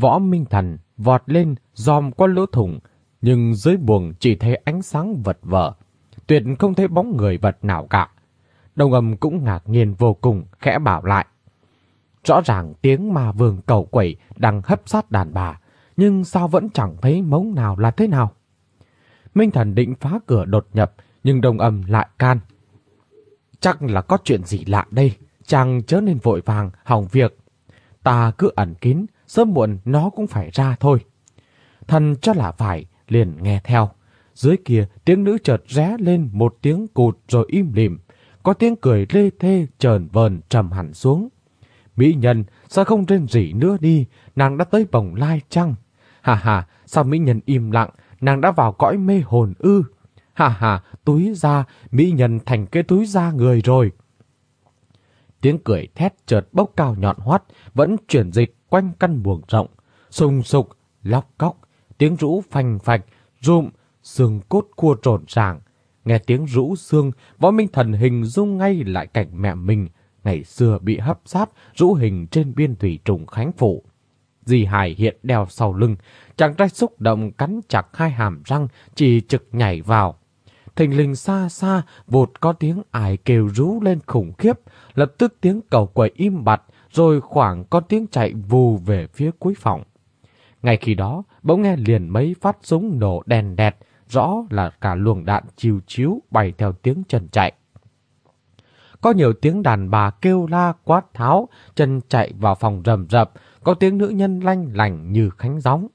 Võ Minh Thần vọt lên dòm qua lỗ thủng, nhưng dưới buồng chỉ thấy ánh sáng vật vờ. Tuyệt không thấy bóng người vật nào cả. Đồng âm cũng ngạc nhiên vô cùng, khẽ bảo lại. Rõ ràng tiếng ma vương cầu quẩy đang hấp sát đàn bà, nhưng sao vẫn chẳng thấy mống nào là thế nào? Minh Thần định phá cửa đột nhập, nhưng đồng âm lại can. Chắc là có chuyện gì lạ đây, chàng chớ nên vội vàng, hỏng việc. Ta cứ ẩn kín, sớm muộn nó cũng phải ra thôi. Thần cho là phải, liền nghe theo. Dưới kia tiếng nữ chợt ré lên một tiếng cụt rồi im lìm. Có tiếng cười lê thê trờn vờn trầm hẳn xuống. Mỹ nhân, sao không rên rỉ nữa đi, nàng đã tới bồng lai chăng? Hà hà, sao Mỹ nhân im lặng, nàng đã vào cõi mê hồn ư? Hà hà, túi ra, Mỹ nhân thành cái túi da người rồi. Tiếng cười thét chợt bốc cao nhọn hoắt, vẫn chuyển dịch quanh căn buồng rộng, sùng sục, lóc cóc, tiếng rũ phanh phạch, rụm, xương cốt cua trộn ràng. Nghe tiếng rũ xương, võ minh thần hình dung ngay lại cảnh mẹ mình, ngày xưa bị hấp sát, rũ hình trên biên thủy trùng khánh phủ. Dì Hải hiện đeo sau lưng, chàng trai xúc động cắn chặt hai hàm răng, chỉ trực nhảy vào. Thình lình xa xa, vụt có tiếng ải kêu rú lên khủng khiếp, lập tức tiếng cầu quầy im bặt, rồi khoảng có tiếng chạy vù về phía cuối phòng. Ngay khi đó, bỗng nghe liền mấy phát súng nổ đèn đẹt, rõ là cả luồng đạn chiều chiếu bay theo tiếng chân chạy. Có nhiều tiếng đàn bà kêu la quát tháo, chân chạy vào phòng rầm rập, có tiếng nữ nhân lanh lành như khánh gióng.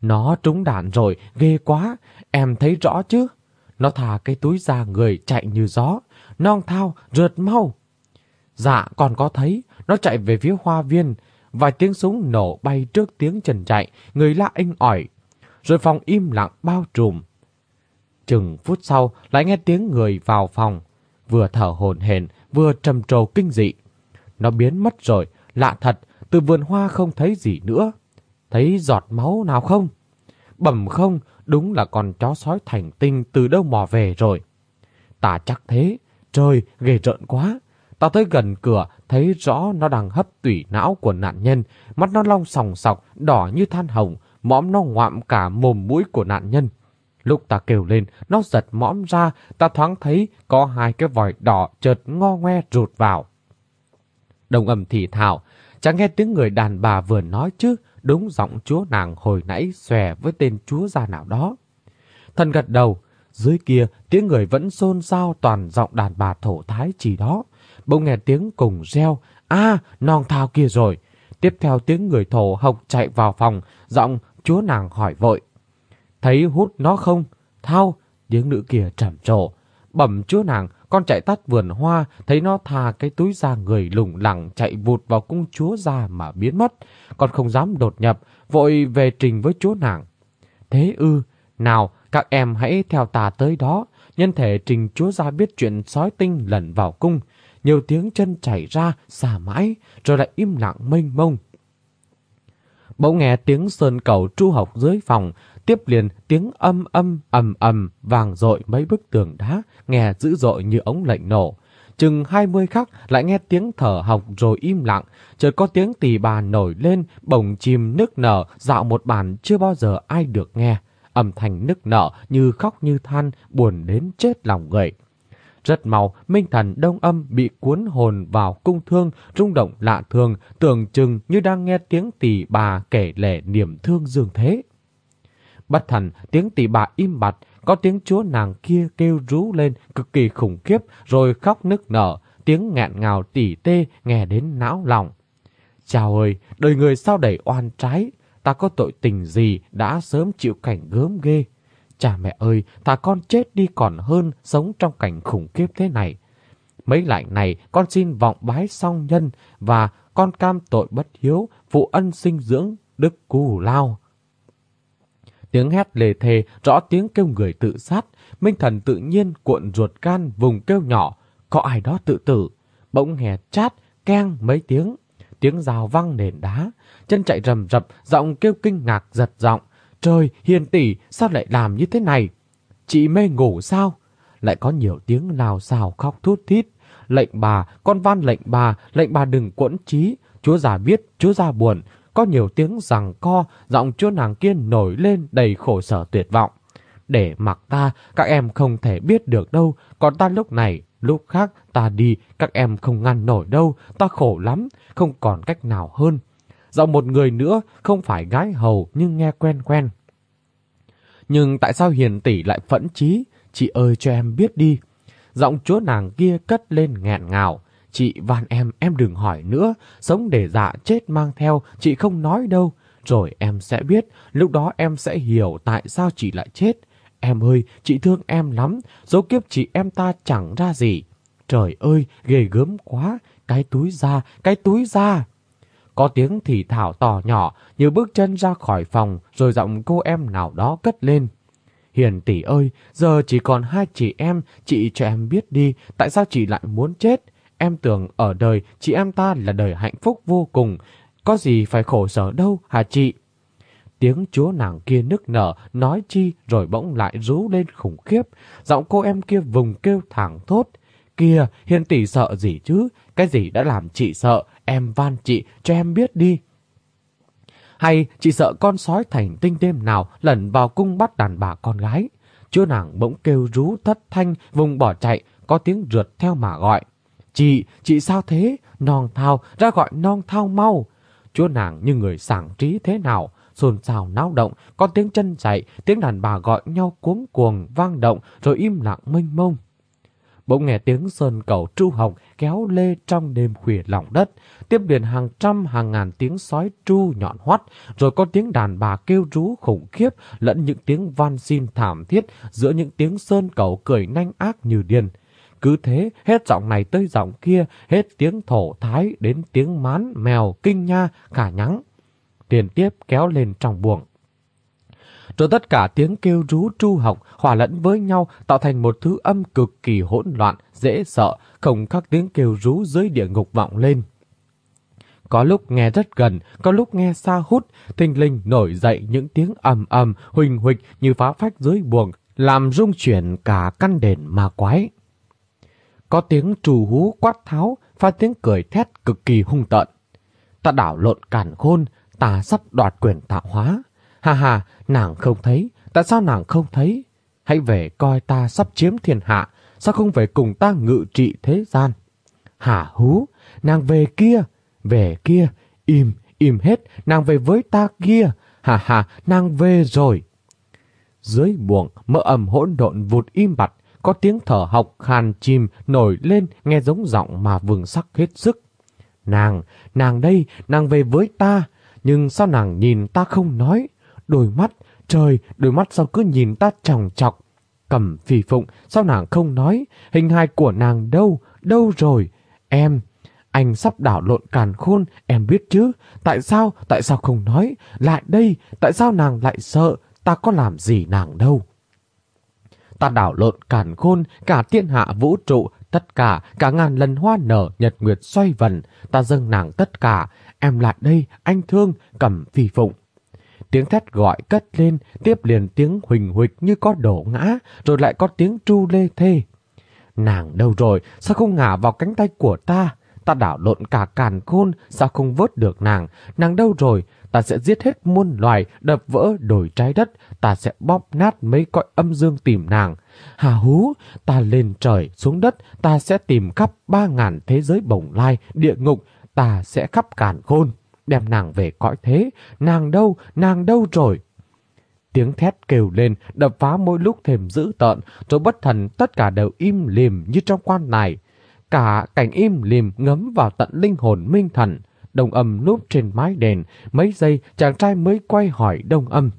Nó trúng đạn rồi, ghê quá, em thấy rõ chứ? Nó thả cái túi ra người chạy như gió, non thao, rượt mau. Dạ, còn có thấy, nó chạy về phía hoa viên, vài tiếng súng nổ bay trước tiếng trần chạy, người la inh ỏi. Rồi phòng im lặng bao trùm. Chừng phút sau lại nghe tiếng người vào phòng, vừa thở hồn hển vừa trầm trồ kinh dị. Nó biến mất rồi, lạ thật, từ vườn hoa không thấy gì nữa. Thấy giọt máu nào không? Bẩm không, đúng là con chó sói thành tinh từ đâu mò về rồi. Ta chắc thế, trời, ghê rợn quá. Ta tới gần cửa, thấy rõ nó đang hấp tủy não của nạn nhân, mắt nó long sòng sọc, đỏ như than hồng, mõm nó ngoạm cả mồm mũi của nạn nhân. Lúc ta kêu lên, nó giật mõm ra, ta thoáng thấy có hai cái vòi đỏ chợt ngo ngoe rụt vào. Đồng âm thì thảo, chẳng nghe tiếng người đàn bà vừa nói chứ, đúng giọng chúa nàng hồi nãy xòe với tên chúa gia nào đó. Thần gật đầu, dưới kia tiếng người vẫn xôn xao toàn giọng đàn bà thổ thái chỉ đó. Bỗng nghe tiếng cùng reo, a non thao kia rồi. Tiếp theo tiếng người thổ hộc chạy vào phòng, giọng chúa nàng hỏi vội. Thấy hút nó không? Thao, tiếng nữ kia trầm trồ. Bẩm chúa nàng, con chạy tắt vườn hoa, thấy nó thà cái túi da người lủng lẳng chạy vụt vào cung chúa ra mà biến mất. Con không dám đột nhập, vội về trình với chúa nàng. Thế ư, nào, các em hãy theo ta tới đó, nhân thể trình chúa ra biết chuyện sói tinh lẩn vào cung. Nhiều tiếng chân chảy ra, xà mãi, rồi lại im lặng mênh mông. Bỗng nghe tiếng sơn cầu tru học dưới phòng, tiếp liền tiếng âm âm ầm ầm vàng dội mấy bức tường đá, nghe dữ dội như ống lệnh nổ. Chừng hai mươi khắc lại nghe tiếng thở học rồi im lặng, chợt có tiếng tỳ bà nổi lên, bồng chim nức nở, dạo một bản chưa bao giờ ai được nghe. Âm thanh nức nở như khóc như than, buồn đến chết lòng người. Rất mau, Minh Thần Đông Âm bị cuốn hồn vào cung thương, rung động lạ thường, tưởng chừng như đang nghe tiếng tỷ bà kể lể niềm thương dương thế. Bất thần, tiếng tỷ bà im bặt, có tiếng chúa nàng kia kêu rú lên cực kỳ khủng khiếp, rồi khóc nức nở, tiếng nghẹn ngào tỉ tê nghe đến não lòng. Chào ơi, đời người sao đẩy oan trái, ta có tội tình gì đã sớm chịu cảnh gớm ghê. Cha mẹ ơi, thà con chết đi còn hơn sống trong cảnh khủng khiếp thế này. mấy lạnh này con xin vọng bái song nhân và con cam tội bất hiếu, phụ ân sinh dưỡng, đức cù lao. Tiếng hét lề thề, rõ tiếng kêu người tự sát, Minh Thần tự nhiên cuộn ruột can vùng kêu nhỏ, có ai đó tự tử. Bỗng nghe chát, keng mấy tiếng, tiếng rào văng nền đá, chân chạy rầm rập, giọng kêu kinh ngạc giật giọng. Trời, hiền tỷ, sao lại làm như thế này? Chị mê ngủ sao? Lại có nhiều tiếng nào xào khóc thút thít. Lệnh bà, con van lệnh bà, lệnh bà đừng quẫn trí. Chúa già biết, chúa già buồn. Có nhiều tiếng rằng co, giọng chúa nàng kia nổi lên đầy khổ sở tuyệt vọng. Để mặc ta, các em không thể biết được đâu. Còn ta lúc này, lúc khác ta đi, các em không ngăn nổi đâu. Ta khổ lắm, không còn cách nào hơn. Giọng một người nữa, không phải gái hầu nhưng nghe quen quen. Nhưng tại sao hiền tỷ lại phẫn chí? Chị ơi cho em biết đi. Giọng chúa nàng kia cất lên nghẹn ngào. Chị van em, em đừng hỏi nữa. Sống để dạ chết mang theo, chị không nói đâu. Rồi em sẽ biết, lúc đó em sẽ hiểu tại sao chị lại chết. Em ơi, chị thương em lắm, dấu kiếp chị em ta chẳng ra gì. Trời ơi, ghê gớm quá, cái túi ra, cái túi ra. Có tiếng thì thảo to nhỏ như bước chân ra khỏi phòng rồi giọng cô em nào đó cất lên. Hiền tỷ ơi, giờ chỉ còn hai chị em, chị cho em biết đi, tại sao chị lại muốn chết? Em tưởng ở đời chị em ta là đời hạnh phúc vô cùng, có gì phải khổ sở đâu hả chị? Tiếng chúa nàng kia nức nở, nói chi rồi bỗng lại rú lên khủng khiếp. Giọng cô em kia vùng kêu thẳng thốt. Kìa, hiền tỷ sợ gì chứ? Cái gì đã làm chị sợ? Em van chị, cho em biết đi. Hay chị sợ con sói thành tinh đêm nào lẩn vào cung bắt đàn bà con gái. Chúa nàng bỗng kêu rú thất thanh, vùng bỏ chạy, có tiếng rượt theo mà gọi. Chị, chị sao thế? Non thao, ra gọi non thao mau. Chúa nàng như người sảng trí thế nào, xôn xao náo động, có tiếng chân chạy, tiếng đàn bà gọi nhau cuống cuồng, vang động, rồi im lặng mênh mông. Bỗng nghe tiếng sơn cầu tru hồng kéo lê trong đêm khuya lòng đất, tiếp liền hàng trăm hàng ngàn tiếng sói tru nhọn hoắt, rồi có tiếng đàn bà kêu rú khủng khiếp lẫn những tiếng van xin thảm thiết giữa những tiếng sơn cầu cười nanh ác như điên. Cứ thế, hết giọng này tới giọng kia, hết tiếng thổ thái đến tiếng mán, mèo, kinh nha, cả nhắng. Tiền tiếp kéo lên trong buồng. Rồi tất cả tiếng kêu rú tru học hòa lẫn với nhau tạo thành một thứ âm cực kỳ hỗn loạn, dễ sợ, không khác tiếng kêu rú dưới địa ngục vọng lên. Có lúc nghe rất gần, có lúc nghe xa hút, thình linh nổi dậy những tiếng ầm ầm, huỳnh huỳnh như phá phách dưới buồng, làm rung chuyển cả căn đền ma quái. Có tiếng trù hú quát tháo, pha tiếng cười thét cực kỳ hung tợn. Ta đảo lộn cản khôn, ta sắp đoạt quyền tạo hóa. Hà hà, nàng không thấy, tại sao nàng không thấy? Hãy về coi ta sắp chiếm thiên hạ, sao không về cùng ta ngự trị thế gian? hà hú, nàng về kia, về kia, im, im hết, nàng về với ta kia, hà hà, nàng về rồi. Dưới buồng, mỡ ẩm hỗn độn vụt im bặt, có tiếng thở học khàn chìm nổi lên nghe giống giọng mà vừng sắc hết sức. Nàng, nàng đây, nàng về với ta, nhưng sao nàng nhìn ta không nói? Đôi mắt, trời, đôi mắt sao cứ nhìn ta tròng chọc. Cầm phì phụng, sao nàng không nói? Hình hài của nàng đâu, đâu rồi? Em, anh sắp đảo lộn càn khôn, em biết chứ? Tại sao, tại sao không nói? Lại đây, tại sao nàng lại sợ? Ta có làm gì nàng đâu? Ta đảo lộn càn khôn, cả thiên hạ vũ trụ, tất cả, cả ngàn lần hoa nở, nhật nguyệt xoay vần. Ta dâng nàng tất cả, em lại đây, anh thương, cầm phi phụng. Tiếng thét gọi cất lên, tiếp liền tiếng huỳnh huỳnh như có đổ ngã, rồi lại có tiếng tru lê thê. Nàng đâu rồi, sao không ngả vào cánh tay của ta? Ta đảo lộn cả càn khôn, sao không vớt được nàng? Nàng đâu rồi? Ta sẽ giết hết muôn loài, đập vỡ đồi trái đất. Ta sẽ bóp nát mấy cõi âm dương tìm nàng. Hà hú, ta lên trời, xuống đất. Ta sẽ tìm khắp ba ngàn thế giới bồng lai, địa ngục. Ta sẽ khắp càn khôn đem nàng về cõi thế. Nàng đâu, nàng đâu rồi? Tiếng thét kêu lên, đập phá mỗi lúc thêm dữ tợn, rồi bất thần tất cả đều im lìm như trong quan này. Cả cảnh im lìm ngấm vào tận linh hồn minh thần. Đồng âm núp trên mái đèn, mấy giây chàng trai mới quay hỏi đông âm.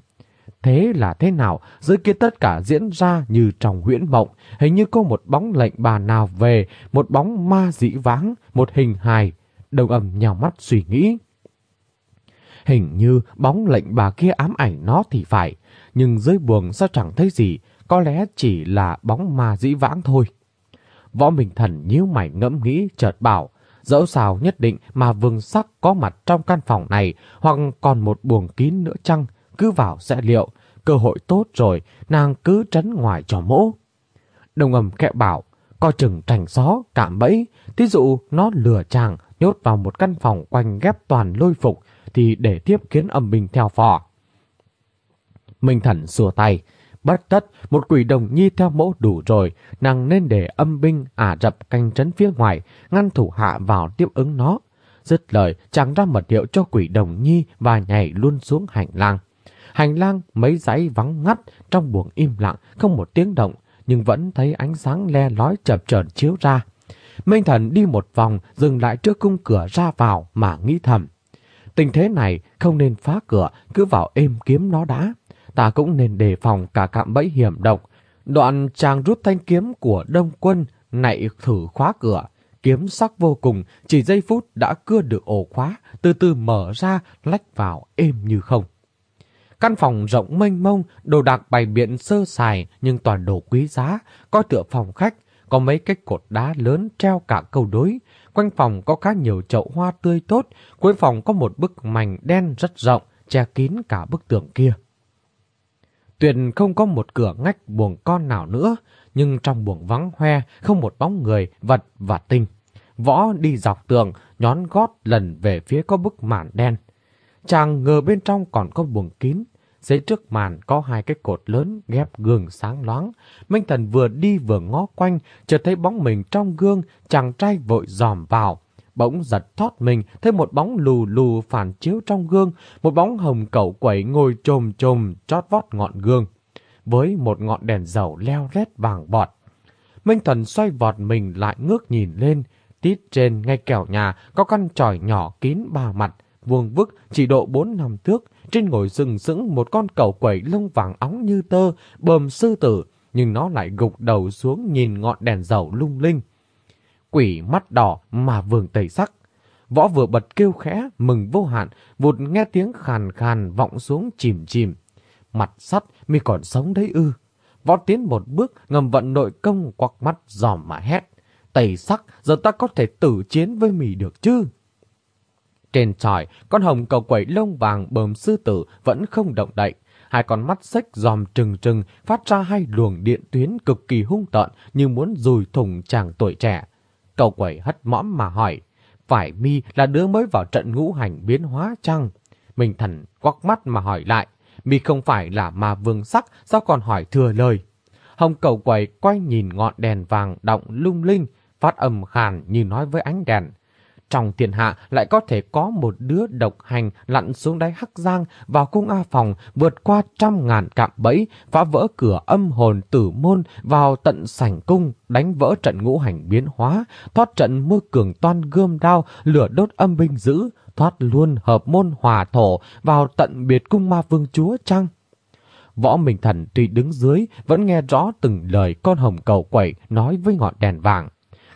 Thế là thế nào, dưới kia tất cả diễn ra như trong huyễn mộng, hình như có một bóng lệnh bà nào về, một bóng ma dĩ vãng, một hình hài. Đồng âm nhào mắt suy nghĩ. Hình như bóng lệnh bà kia ám ảnh nó thì phải, nhưng dưới buồng sao chẳng thấy gì, có lẽ chỉ là bóng ma dĩ vãng thôi. Võ Minh Thần nhíu mày ngẫm nghĩ chợt bảo, dẫu sao nhất định mà vương sắc có mặt trong căn phòng này hoặc còn một buồng kín nữa chăng, cứ vào sẽ liệu, cơ hội tốt rồi, nàng cứ trấn ngoài cho mỗ. Đồng ầm kẹo bảo, coi chừng trành gió, cạm bẫy, thí dụ nó lừa chàng nhốt vào một căn phòng quanh ghép toàn lôi phục thì để tiếp kiến âm binh theo phò. Minh Thần xua tay, bất tất một quỷ đồng nhi theo mẫu đủ rồi, nàng nên để âm binh ả rập canh trấn phía ngoài, ngăn thủ hạ vào tiếp ứng nó. Dứt lời, chàng ra mật hiệu cho quỷ đồng nhi và nhảy luôn xuống hành lang. Hành lang mấy dãy vắng ngắt, trong buồng im lặng, không một tiếng động, nhưng vẫn thấy ánh sáng le lói chập chờn chiếu ra. Minh Thần đi một vòng, dừng lại trước cung cửa ra vào mà nghĩ thầm. Tình thế này không nên phá cửa, cứ vào êm kiếm nó đã. Ta cũng nên đề phòng cả cạm bẫy hiểm độc. Đoạn chàng rút thanh kiếm của đông quân, nạy thử khóa cửa. Kiếm sắc vô cùng, chỉ giây phút đã cưa được ổ khóa, từ từ mở ra, lách vào êm như không. Căn phòng rộng mênh mông, đồ đạc bày biện sơ sài nhưng toàn đồ quý giá, có tựa phòng khách, có mấy cái cột đá lớn treo cả câu đối. Quanh phòng có khá nhiều chậu hoa tươi tốt, cuối phòng có một bức mảnh đen rất rộng, che kín cả bức tường kia. Tuyền không có một cửa ngách buồng con nào nữa, nhưng trong buồng vắng hoe không một bóng người, vật và tinh. Võ đi dọc tường, nhón gót lần về phía có bức màn đen. Chàng ngờ bên trong còn có buồng kín. Dưới trước màn có hai cái cột lớn ghép gương sáng loáng. Minh Thần vừa đi vừa ngó quanh, chợt thấy bóng mình trong gương, chàng trai vội dòm vào. Bỗng giật thoát mình, thấy một bóng lù lù phản chiếu trong gương, một bóng hồng cẩu quẩy ngồi trồm trồm chót vót ngọn gương. Với một ngọn đèn dầu leo rét vàng bọt. Minh Thần xoay vọt mình lại ngước nhìn lên, tít trên ngay kẻo nhà có căn tròi nhỏ kín ba mặt, vuông vức chỉ độ bốn năm thước, trên ngồi sừng sững một con cẩu quẩy lông vàng óng như tơ, bờm sư tử, nhưng nó lại gục đầu xuống nhìn ngọn đèn dầu lung linh. Quỷ mắt đỏ mà vườn tẩy sắc. Võ vừa bật kêu khẽ, mừng vô hạn, vụt nghe tiếng khàn khàn vọng xuống chìm chìm. Mặt sắt mi còn sống đấy ư. Võ tiến một bước, ngầm vận nội công quặc mắt giòm mà hét. Tẩy sắc, giờ ta có thể tử chiến với mì được chứ? Trên tròi, con hồng cầu quẩy lông vàng bờm sư tử vẫn không động đậy. Hai con mắt xếch dòm trừng trừng phát ra hai luồng điện tuyến cực kỳ hung tợn như muốn rùi thùng chàng tuổi trẻ. Cầu quẩy hất mõm mà hỏi, phải mi là đứa mới vào trận ngũ hành biến hóa chăng? Mình thần quắc mắt mà hỏi lại, mi không phải là ma vương sắc, sao còn hỏi thừa lời? Hồng cầu quẩy quay nhìn ngọn đèn vàng động lung linh, phát âm khàn như nói với ánh đèn. Trong thiên hạ lại có thể có một đứa độc hành lặn xuống đáy Hắc Giang vào cung A Phòng vượt qua trăm ngàn cạm bẫy, phá vỡ cửa âm hồn tử môn vào tận sảnh cung, đánh vỡ trận ngũ hành biến hóa, thoát trận mưa cường toan gươm đao, lửa đốt âm binh dữ, thoát luôn hợp môn hòa thổ vào tận biệt cung ma vương chúa trăng. Võ Minh Thần tuy đứng dưới vẫn nghe rõ từng lời con hồng cầu quẩy nói với ngọn đèn vàng.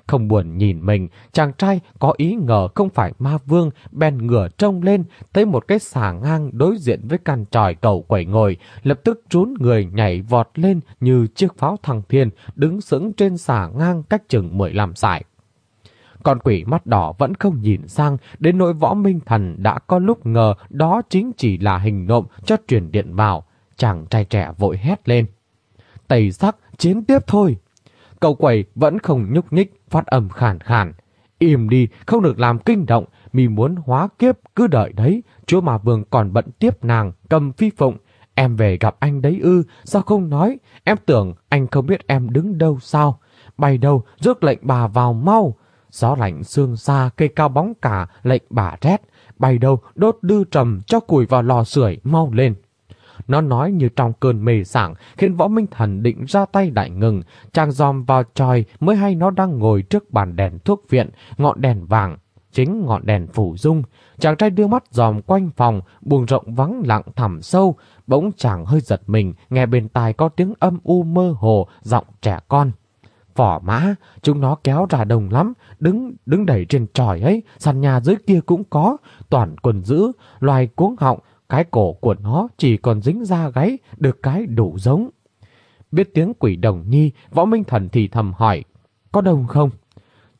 Không buồn nhìn mình, chàng trai có ý ngờ không phải ma vương, bèn ngửa trông lên, tới một cái xà ngang đối diện với căn tròi cầu quẩy ngồi, lập tức trốn người nhảy vọt lên như chiếc pháo thăng thiên, đứng sững trên xà ngang cách chừng 15 sải. Con quỷ mắt đỏ vẫn không nhìn sang, đến nỗi võ minh thần đã có lúc ngờ đó chính chỉ là hình nộm cho truyền điện vào. Chàng trai trẻ vội hét lên. Tẩy sắc, chiến tiếp thôi. Cậu quẩy vẫn không nhúc nhích, phát âm khàn khàn. Im đi, không được làm kinh động, mì muốn hóa kiếp, cứ đợi đấy. Chúa mà vương còn bận tiếp nàng, cầm phi phụng. Em về gặp anh đấy ư, sao không nói? Em tưởng anh không biết em đứng đâu sao? Bay đâu, rước lệnh bà vào mau. Gió lạnh xương xa, cây cao bóng cả, lệnh bà rét. Bay đâu, đốt đư trầm, cho củi vào lò sưởi mau lên. Nó nói như trong cơn mê sảng, khiến võ minh thần định ra tay đại ngừng. Chàng dòm vào tròi mới hay nó đang ngồi trước bàn đèn thuốc viện, ngọn đèn vàng. chính ngọn đèn phủ dung. Chàng trai đưa mắt dòm quanh phòng, buồng rộng vắng lặng thẳm sâu. Bỗng chàng hơi giật mình, nghe bên tai có tiếng âm u mơ hồ, giọng trẻ con. Phỏ mã, chúng nó kéo ra đồng lắm, đứng đứng đẩy trên tròi ấy, sàn nhà dưới kia cũng có, toàn quần giữ, loài cuống họng, cái cổ của nó chỉ còn dính da gáy, được cái đủ giống. Biết tiếng quỷ đồng nhi, võ minh thần thì thầm hỏi, có đông không?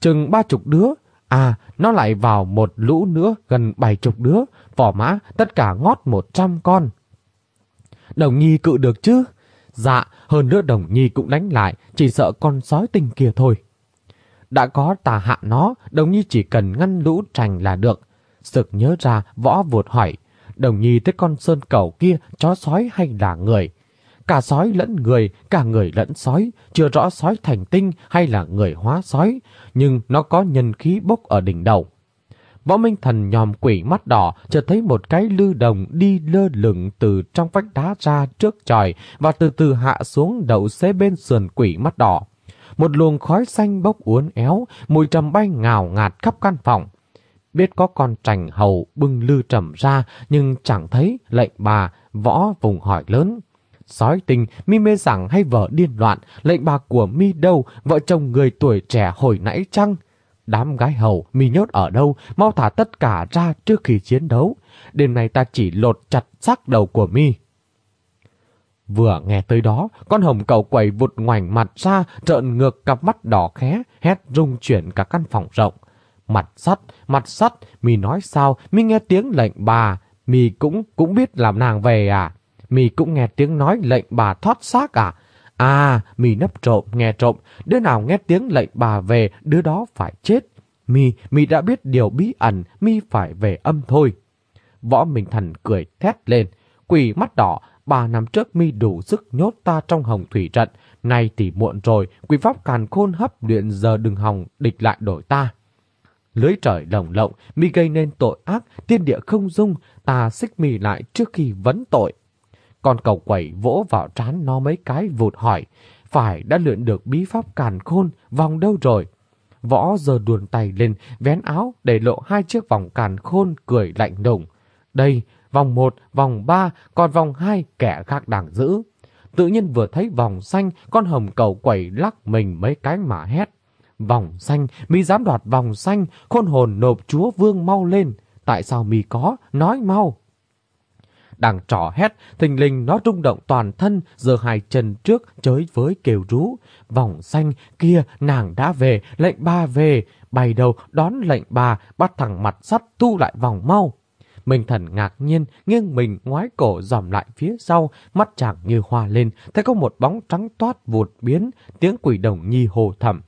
Chừng ba chục đứa, à, nó lại vào một lũ nữa gần bảy chục đứa, phỏ mã, tất cả ngót một trăm con. Đồng nhi cự được chứ? Dạ, hơn nữa đồng nhi cũng đánh lại, chỉ sợ con sói tinh kia thôi. Đã có tà hạ nó, đồng nhi chỉ cần ngăn lũ trành là được. Sực nhớ ra, võ vụt hỏi, đồng nhi tới con sơn cầu kia chó sói hay là người? Cả sói lẫn người, cả người lẫn sói, chưa rõ sói thành tinh hay là người hóa sói, nhưng nó có nhân khí bốc ở đỉnh đầu. Võ Minh Thần nhòm quỷ mắt đỏ, chợt thấy một cái lư đồng đi lơ lửng từ trong vách đá ra trước tròi và từ từ hạ xuống đậu xế bên sườn quỷ mắt đỏ. Một luồng khói xanh bốc uốn éo, mùi trầm bay ngào ngạt khắp căn phòng. Biết có con trành hầu bưng lư trầm ra, nhưng chẳng thấy lệnh bà, võ vùng hỏi lớn. Sói tình, mi mê rằng hay vợ điên loạn, lệnh bà của mi đâu, vợ chồng người tuổi trẻ hồi nãy chăng? Đám gái hầu, mi nhốt ở đâu, mau thả tất cả ra trước khi chiến đấu. Đêm nay ta chỉ lột chặt xác đầu của mi. Vừa nghe tới đó, con hồng cầu quẩy vụt ngoảnh mặt ra, trợn ngược cặp mắt đỏ khé, hét rung chuyển cả căn phòng rộng. Mặt sắt, mặt sắt, mi nói sao, mi nghe tiếng lệnh bà, mi cũng cũng biết làm nàng về à? Mi cũng nghe tiếng nói lệnh bà thoát xác à? À, mi nấp trộm, nghe trộm, đứa nào nghe tiếng lệnh bà về, đứa đó phải chết. Mi, mi đã biết điều bí ẩn, mi phải về âm thôi. Võ Minh Thần cười thét lên, quỷ mắt đỏ, ba năm trước mi đủ sức nhốt ta trong hồng thủy trận, nay thì muộn rồi, quỷ pháp càn khôn hấp luyện giờ đừng hòng địch lại đổi ta. Lưới trời lồng lộng, mi gây nên tội ác, tiên địa không dung, ta xích mì lại trước khi vấn tội. Con cầu quẩy vỗ vào trán nó mấy cái vụt hỏi, phải đã luyện được bí pháp càn khôn, vòng đâu rồi? Võ giờ đuồn tay lên, vén áo để lộ hai chiếc vòng càn khôn cười lạnh đùng Đây, vòng 1, vòng 3, còn vòng 2 kẻ khác đang giữ. Tự nhiên vừa thấy vòng xanh, con hồng cầu quẩy lắc mình mấy cái mà hét. Vòng xanh, mi dám đoạt vòng xanh, khôn hồn nộp chúa vương mau lên. Tại sao mi có? Nói mau. Đang trỏ hét, thình lình nó rung động toàn thân, giờ hai chân trước chới với kêu rú. Vòng xanh kia nàng đã về, lệnh ba về, bày đầu đón lệnh bà, bắt thẳng mặt sắt tu lại vòng mau. Minh thần ngạc nhiên, nghiêng mình ngoái cổ dòm lại phía sau, mắt chàng như hoa lên, thấy có một bóng trắng toát vụt biến, tiếng quỷ đồng nhi hồ thầm.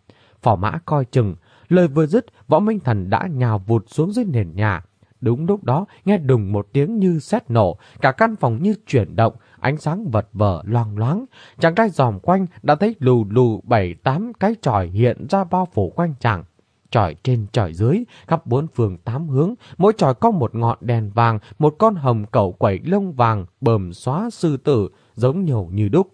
Phỏ mã coi chừng, lời vừa dứt, võ minh thần đã nhào vụt xuống dưới nền nhà. Đúng lúc đó, nghe đùng một tiếng như sét nổ, cả căn phòng như chuyển động, ánh sáng vật vờ loang loáng. Chàng trai dòm quanh đã thấy lù lù bảy tám cái tròi hiện ra bao phủ quanh chàng. Tròi trên tròi dưới, khắp bốn phường tám hướng, mỗi tròi có một ngọn đèn vàng, một con hồng cẩu quẩy lông vàng, bờm xóa sư tử, giống nhầu như đúc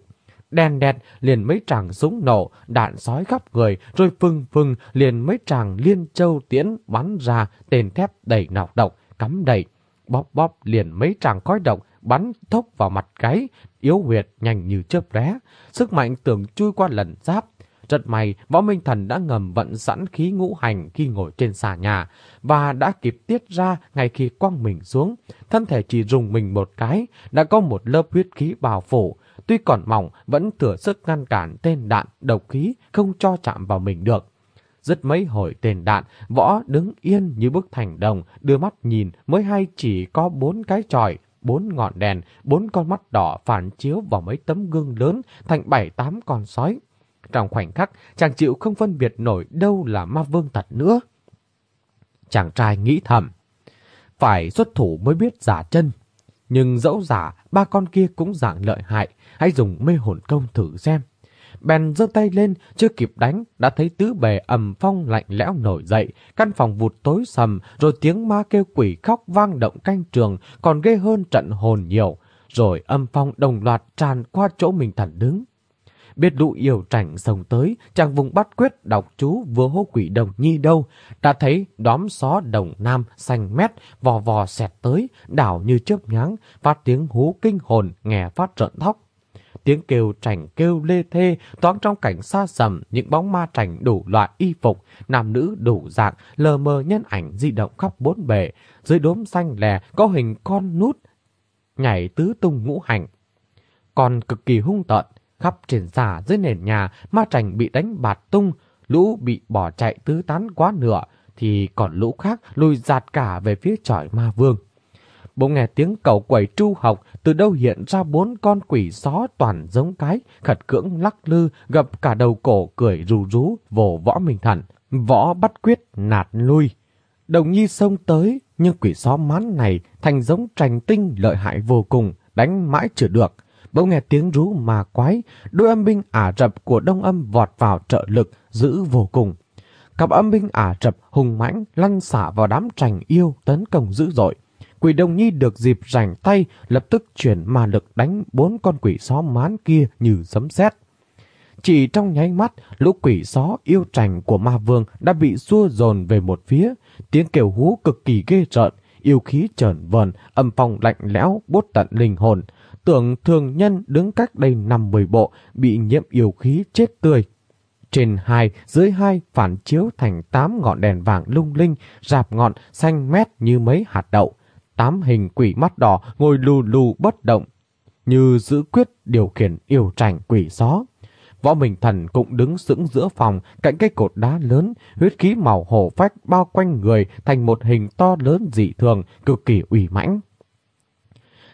đen đẹt liền mấy tràng súng nổ, đạn sói khắp người, rồi phừng phừng liền mấy tràng liên châu tiễn bắn ra, tên thép đầy nọc độc, cắm đầy. Bóp bóp liền mấy tràng khói độc, bắn thốc vào mặt gáy, yếu huyệt nhanh như chớp ré. Sức mạnh tưởng chui qua lần giáp, rất may, Võ Minh Thần đã ngầm vận sẵn khí ngũ hành khi ngồi trên xà nhà và đã kịp tiết ra ngay khi quăng mình xuống. Thân thể chỉ rùng mình một cái, đã có một lớp huyết khí bào phủ. Tuy còn mỏng, vẫn thừa sức ngăn cản tên đạn, độc khí, không cho chạm vào mình được. Rất mấy hồi tên đạn, võ đứng yên như bức thành đồng, đưa mắt nhìn mới hay chỉ có bốn cái tròi, bốn ngọn đèn, bốn con mắt đỏ phản chiếu vào mấy tấm gương lớn thành bảy tám con sói. Trong khoảnh khắc, chàng chịu không phân biệt nổi đâu là ma vương thật nữa. Chàng trai nghĩ thầm, phải xuất thủ mới biết giả chân. Nhưng dẫu giả, ba con kia cũng dạng lợi hại, hãy dùng mê hồn công thử xem. Bèn giơ tay lên, chưa kịp đánh, đã thấy tứ bề ầm phong lạnh lẽo nổi dậy, căn phòng vụt tối sầm, rồi tiếng ma kêu quỷ khóc vang động canh trường, còn ghê hơn trận hồn nhiều. Rồi âm phong đồng loạt tràn qua chỗ mình thẳng đứng. biết lũ yêu trảnh sông tới, chàng vùng bắt quyết đọc chú vừa hô quỷ đồng nhi đâu, đã thấy đóm xó đồng nam xanh mét, vò vò xẹt tới, đảo như chớp nháng, phát tiếng hú kinh hồn, nghe phát rợn thóc. Tiếng kêu trành kêu lê thê, toán trong cảnh xa sầm, những bóng ma trành đủ loại y phục, nam nữ đủ dạng, lờ mờ nhân ảnh di động khắp bốn bề. Dưới đốm xanh lè có hình con nút, nhảy tứ tung ngũ hành. Còn cực kỳ hung tợn, khắp trên giả dưới nền nhà, ma trành bị đánh bạt tung, lũ bị bỏ chạy tứ tán quá nửa, thì còn lũ khác lùi giạt cả về phía trọi ma vương. Bỗng nghe tiếng cầu quẩy tru học, từ đâu hiện ra bốn con quỷ gió toàn giống cái, khật cưỡng lắc lư, gập cả đầu cổ cười rù rú, vồ võ mình thần. Võ bắt quyết, nạt lui. Đồng nhi xông tới, nhưng quỷ gió mán này thành giống trành tinh lợi hại vô cùng, đánh mãi chưa được. Bỗng nghe tiếng rú mà quái, đôi âm binh Ả Rập của Đông Âm vọt vào trợ lực, giữ vô cùng. Cặp âm binh Ả Rập hùng mãnh lăn xả vào đám trành yêu tấn công dữ dội. Quỷ đồng nhi được dịp rảnh tay, lập tức chuyển ma lực đánh bốn con quỷ xó mán kia như sấm sét. Chỉ trong nháy mắt, lũ quỷ xó yêu trành của ma vương đã bị xua dồn về một phía. Tiếng kêu hú cực kỳ ghê rợn, yêu khí trởn vờn, âm phong lạnh lẽo, bốt tận linh hồn. Tưởng thường nhân đứng cách đây năm mười bộ bị nhiễm yêu khí chết tươi. Trên hai, dưới hai phản chiếu thành tám ngọn đèn vàng lung linh, rạp ngọn xanh mét như mấy hạt đậu tám hình quỷ mắt đỏ ngồi lù lù bất động, như giữ quyết điều khiển yêu trành quỷ gió. Võ Minh Thần cũng đứng sững giữa phòng cạnh cây cột đá lớn, huyết khí màu hổ phách bao quanh người thành một hình to lớn dị thường, cực kỳ ủy mãnh.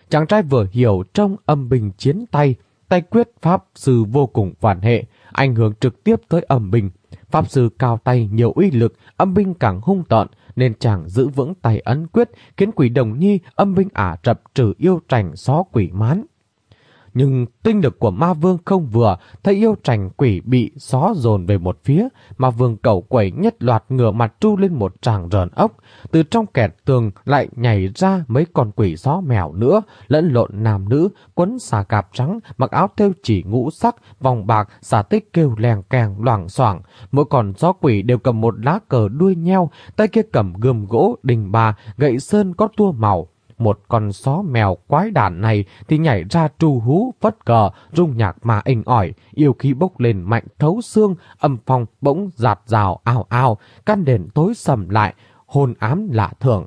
Chàng trai vừa hiểu trong âm bình chiến tay, tay quyết pháp sư vô cùng hoàn hệ, ảnh hưởng trực tiếp tới âm bình. Pháp sư cao tay nhiều uy lực, âm binh càng hung tợn, nên chàng giữ vững tay ấn quyết, khiến quỷ đồng nhi âm binh ả rập trừ yêu trành xó quỷ mán. Nhưng tinh lực của ma vương không vừa, thấy yêu trành quỷ bị xó dồn về một phía, ma vương cầu quẩy nhất loạt ngửa mặt tru lên một tràng rờn ốc. Từ trong kẹt tường lại nhảy ra mấy con quỷ xó mèo nữa, lẫn lộn nam nữ, quấn xà cạp trắng, mặc áo thêu chỉ ngũ sắc, vòng bạc, xà tích kêu lèng kèng loảng xoảng. Mỗi con gió quỷ đều cầm một lá cờ đuôi nheo, tay kia cầm gươm gỗ, đình bà, gậy sơn có tua màu một con chó mèo quái đản này thì nhảy ra tru hú phất cờ, rung nhạc mà inh ỏi, yêu khí bốc lên mạnh thấu xương, âm phong bỗng giạt rào ao ao, căn đền tối sầm lại, hồn ám lạ thường.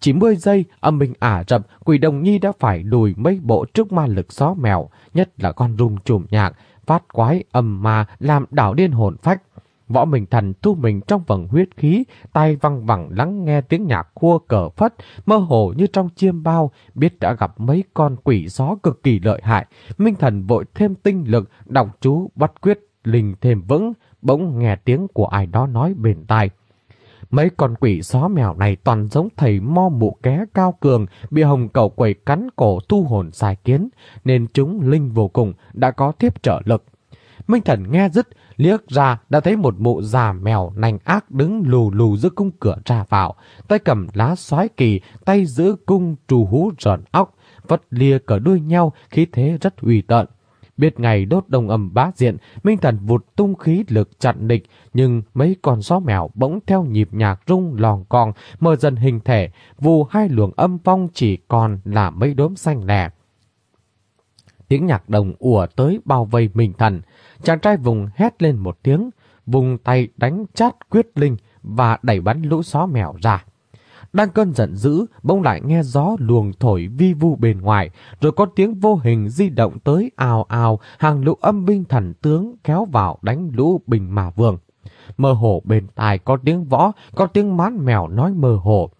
Chỉ 10 giây, âm minh ả rập, quỷ đồng nhi đã phải lùi mấy bộ trước ma lực xó mèo, nhất là con rung trùm nhạc, phát quái âm ma làm đảo điên hồn phách. Võ Minh Thần thu mình trong vầng huyết khí, tay văng vẳng lắng nghe tiếng nhạc khua cờ phất, mơ hồ như trong chiêm bao, biết đã gặp mấy con quỷ gió cực kỳ lợi hại. Minh Thần vội thêm tinh lực, đọc chú bắt quyết, linh thêm vững, bỗng nghe tiếng của ai đó nói bên tai. Mấy con quỷ gió mèo này toàn giống thầy mo mụ ké cao cường, bị hồng cầu quầy cắn cổ thu hồn sai kiến, nên chúng linh vô cùng đã có tiếp trợ lực. Minh Thần nghe dứt, liếc ra đã thấy một mụ già mèo nành ác đứng lù lù giữa cung cửa ra vào, tay cầm lá xoái kỳ, tay giữ cung trù hú rợn óc, vất lia cờ đuôi nhau, khí thế rất uy tợn. Biết ngày đốt đồng ầm bá diện, Minh Thần vụt tung khí lực chặn địch, nhưng mấy con gió mèo bỗng theo nhịp nhạc rung lòn con, mờ dần hình thể, vù hai luồng âm phong chỉ còn là mấy đốm xanh lẻ. Tiếng nhạc đồng ùa tới bao vây mình Thần, Chàng trai vùng hét lên một tiếng, vùng tay đánh chát quyết linh và đẩy bắn lũ xó mèo ra. Đang cơn giận dữ, bỗng lại nghe gió luồng thổi vi vu bên ngoài, rồi có tiếng vô hình di động tới ào ào, hàng lũ âm binh thần tướng kéo vào đánh lũ bình mà vương. Mơ hồ bên tai có tiếng võ, có tiếng mán mèo nói mơ hồ.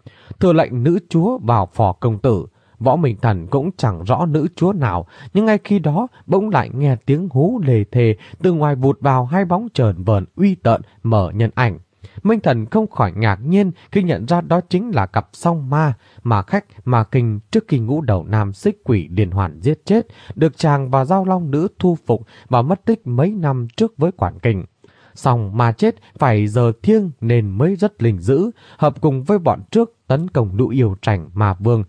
Thừa lệnh nữ chúa vào phò công tử, Võ Minh Thần cũng chẳng rõ nữ chúa nào, nhưng ngay khi đó bỗng lại nghe tiếng hú lề thề từ ngoài vụt vào hai bóng trờn vờn uy tợn mở nhân ảnh. Minh Thần không khỏi ngạc nhiên khi nhận ra đó chính là cặp song ma mà khách mà kinh trước khi ngũ đầu nam xích quỷ điền hoàn giết chết, được chàng và giao long nữ thu phục và mất tích mấy năm trước với quản kinh. Xong mà chết phải giờ thiêng nên mới rất linh dữ, hợp cùng với bọn trước tấn công lũ yêu trành mà vương,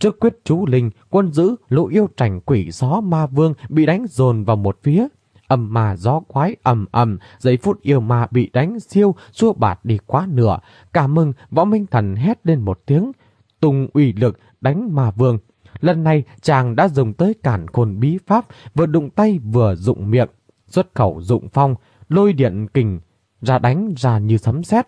Trước quyết chú linh, quân giữ lũ yêu trành quỷ gió ma vương bị đánh dồn vào một phía. âm mà gió quái ầm ầm, giây phút yêu ma bị đánh siêu, xua bạt đi quá nửa. Cả mừng, võ minh thần hét lên một tiếng, tung ủy lực đánh ma vương. Lần này chàng đã dùng tới cản khôn bí pháp, vừa đụng tay vừa dụng miệng, xuất khẩu dụng phong, lôi điện kình, ra đánh ra như sấm sét.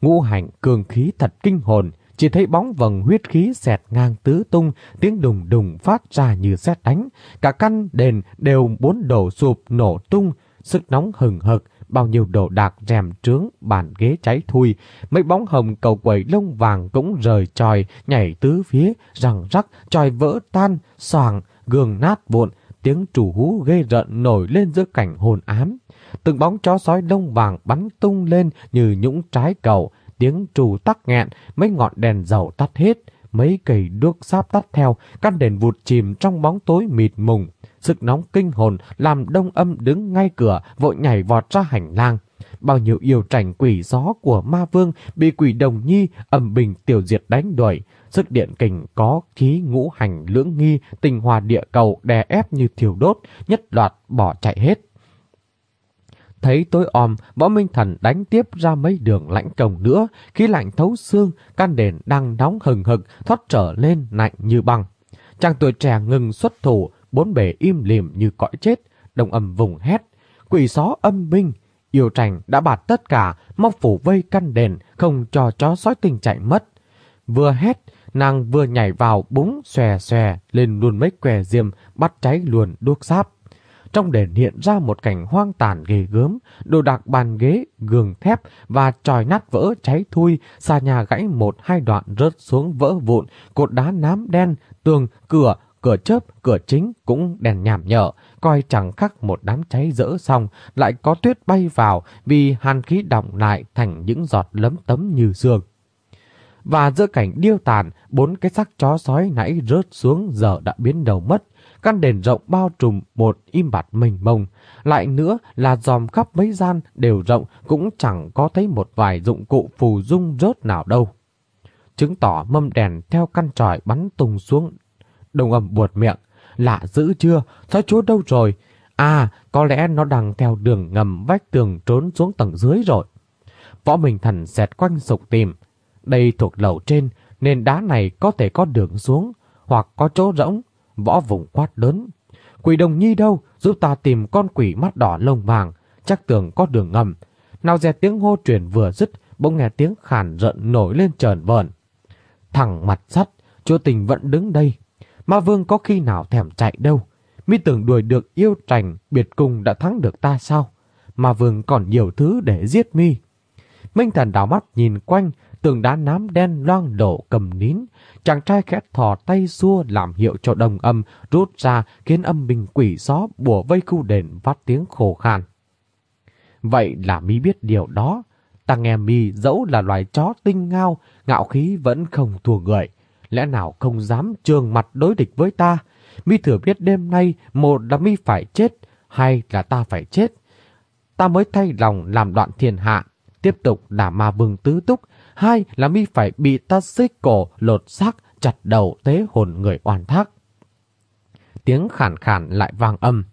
Ngũ hành cường khí thật kinh hồn, chỉ thấy bóng vầng huyết khí xẹt ngang tứ tung, tiếng đùng đùng phát ra như sét đánh. Cả căn đền đều bốn đổ sụp nổ tung, sức nóng hừng hực, bao nhiêu đồ đạc rèm trướng, bàn ghế cháy thui. Mấy bóng hồng cầu quẩy lông vàng cũng rời tròi, nhảy tứ phía, răng rắc, tròi vỡ tan, soàng, gương nát vụn, tiếng trù hú ghê rợn nổi lên giữa cảnh hồn ám. Từng bóng chó sói lông vàng bắn tung lên như nhũng trái cầu, tiếng trù tắc nghẹn, mấy ngọn đèn dầu tắt hết, mấy cây đuốc sáp tắt theo, căn đèn vụt chìm trong bóng tối mịt mùng. Sức nóng kinh hồn làm đông âm đứng ngay cửa, vội nhảy vọt ra hành lang. Bao nhiêu yêu trành quỷ gió của ma vương bị quỷ đồng nhi ẩm bình tiểu diệt đánh đuổi. Sức điện kình có khí ngũ hành lưỡng nghi, tình hòa địa cầu đè ép như thiêu đốt, nhất loạt bỏ chạy hết. Thấy tối om, võ minh thần đánh tiếp ra mấy đường lãnh công nữa, khí lạnh thấu xương, căn đền đang nóng hừng hực, thoát trở lên lạnh như băng. Chàng tuổi trẻ ngừng xuất thủ, bốn bề im lìm như cõi chết, đồng âm vùng hét. Quỷ gió âm binh, yêu trành đã bạt tất cả, mong phủ vây căn đền, không cho chó sói tình chạy mất. Vừa hét, nàng vừa nhảy vào búng xòe xòe lên luôn mấy què diêm, bắt cháy luồn đuốc sáp. Trong đền hiện ra một cảnh hoang tàn ghê gớm, đồ đạc bàn ghế, gường thép và tròi nát vỡ cháy thui, xa nhà gãy một hai đoạn rớt xuống vỡ vụn, cột đá nám đen, tường, cửa, cửa chớp, cửa chính cũng đèn nhảm nhở, coi chẳng khác một đám cháy rỡ xong, lại có tuyết bay vào vì hàn khí đọng lại thành những giọt lấm tấm như sương. Và giữa cảnh điêu tàn, bốn cái xác chó sói nãy rớt xuống giờ đã biến đầu mất, căn đền rộng bao trùm một im bặt mênh mông. Lại nữa là dòm khắp mấy gian đều rộng cũng chẳng có thấy một vài dụng cụ phù dung rớt nào đâu. Chứng tỏ mâm đèn theo căn tròi bắn tung xuống. Đồng ầm buột miệng. Lạ dữ chưa? Sao chúa đâu rồi? À, có lẽ nó đang theo đường ngầm vách tường trốn xuống tầng dưới rồi. Võ Minh Thần xẹt quanh sục tìm. Đây thuộc lầu trên, nên đá này có thể có đường xuống, hoặc có chỗ rỗng, Võ vùng quát lớn. Quỷ đồng nhi đâu, giúp ta tìm con quỷ mắt đỏ lông vàng, chắc tưởng có đường ngầm. Nào dè tiếng hô truyền vừa dứt, bỗng nghe tiếng khàn giận nổi lên trờn vờn. Thằng mặt sắt, chúa tình vẫn đứng đây. Ma vương có khi nào thèm chạy đâu. Mi tưởng đuổi được yêu trành, biệt cùng đã thắng được ta sao? Ma vương còn nhiều thứ để giết mi. Minh thần đảo mắt nhìn quanh, tường đá nám đen loang đổ cầm nín. Chàng trai khẽ thò tay xua làm hiệu cho đồng âm, rút ra khiến âm bình quỷ gió bùa vây khu đền phát tiếng khổ khan. Vậy là mi biết điều đó. Ta nghe mi dẫu là loài chó tinh ngao, ngạo khí vẫn không thua người. Lẽ nào không dám trường mặt đối địch với ta? Mi thừa biết đêm nay một là mi phải chết, hay là ta phải chết. Ta mới thay lòng làm đoạn thiên hạ, tiếp tục là ma vương tứ túc, hai là mi phải bị ta xích cổ, lột xác, chặt đầu tế hồn người oan thác. Tiếng khản khản lại vang âm.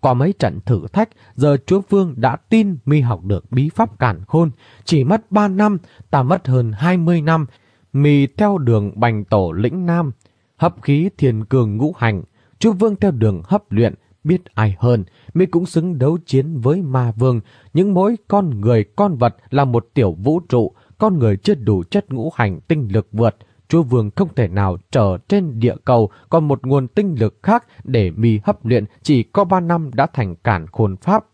Qua mấy trận thử thách, giờ chúa Vương đã tin mi học được bí pháp cản khôn. Chỉ mất 3 năm, ta mất hơn 20 năm. Mi theo đường bành tổ lĩnh nam, hấp khí thiền cường ngũ hành. Chúa Vương theo đường hấp luyện, biết ai hơn, mi cũng xứng đấu chiến với ma vương. Những mỗi con người, con vật là một tiểu vũ trụ, con người chưa đủ chất ngũ hành tinh lực vượt, chúa vương không thể nào trở trên địa cầu còn một nguồn tinh lực khác để mi hấp luyện chỉ có 3 năm đã thành cản khôn pháp.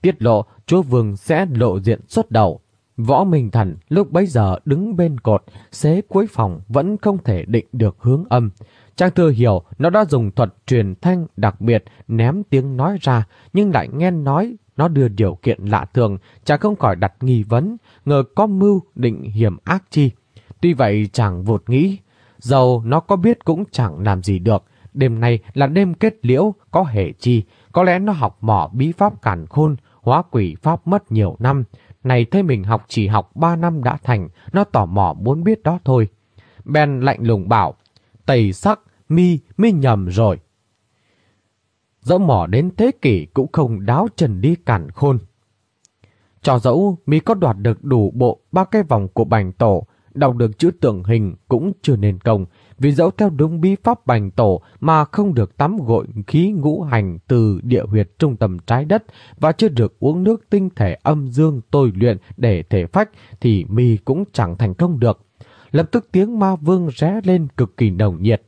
Tiết lộ, chúa vương sẽ lộ diện xuất đầu. Võ Minh Thần lúc bấy giờ đứng bên cột, xế cuối phòng vẫn không thể định được hướng âm. Trang thừa hiểu nó đã dùng thuật truyền thanh đặc biệt ném tiếng nói ra, nhưng lại nghe nói nó đưa điều kiện lạ thường, chàng không khỏi đặt nghi vấn, ngờ có mưu định hiểm ác chi. Tuy vậy chàng vụt nghĩ, dầu nó có biết cũng chẳng làm gì được. Đêm nay là đêm kết liễu, có hệ chi. Có lẽ nó học mỏ bí pháp cản khôn, hóa quỷ pháp mất nhiều năm. Này thấy mình học chỉ học 3 năm đã thành, nó tỏ mò muốn biết đó thôi. Ben lạnh lùng bảo, tẩy sắc, mi, mi nhầm rồi dẫu mỏ đến thế kỷ cũng không đáo trần đi cản khôn. Cho dẫu mi có đoạt được đủ bộ ba cái vòng của bành tổ, đọc được chữ tượng hình cũng chưa nên công, vì dẫu theo đúng bí pháp bành tổ mà không được tắm gội khí ngũ hành từ địa huyệt trung tâm trái đất và chưa được uống nước tinh thể âm dương tôi luyện để thể phách thì mi cũng chẳng thành công được. Lập tức tiếng ma vương ré lên cực kỳ nồng nhiệt.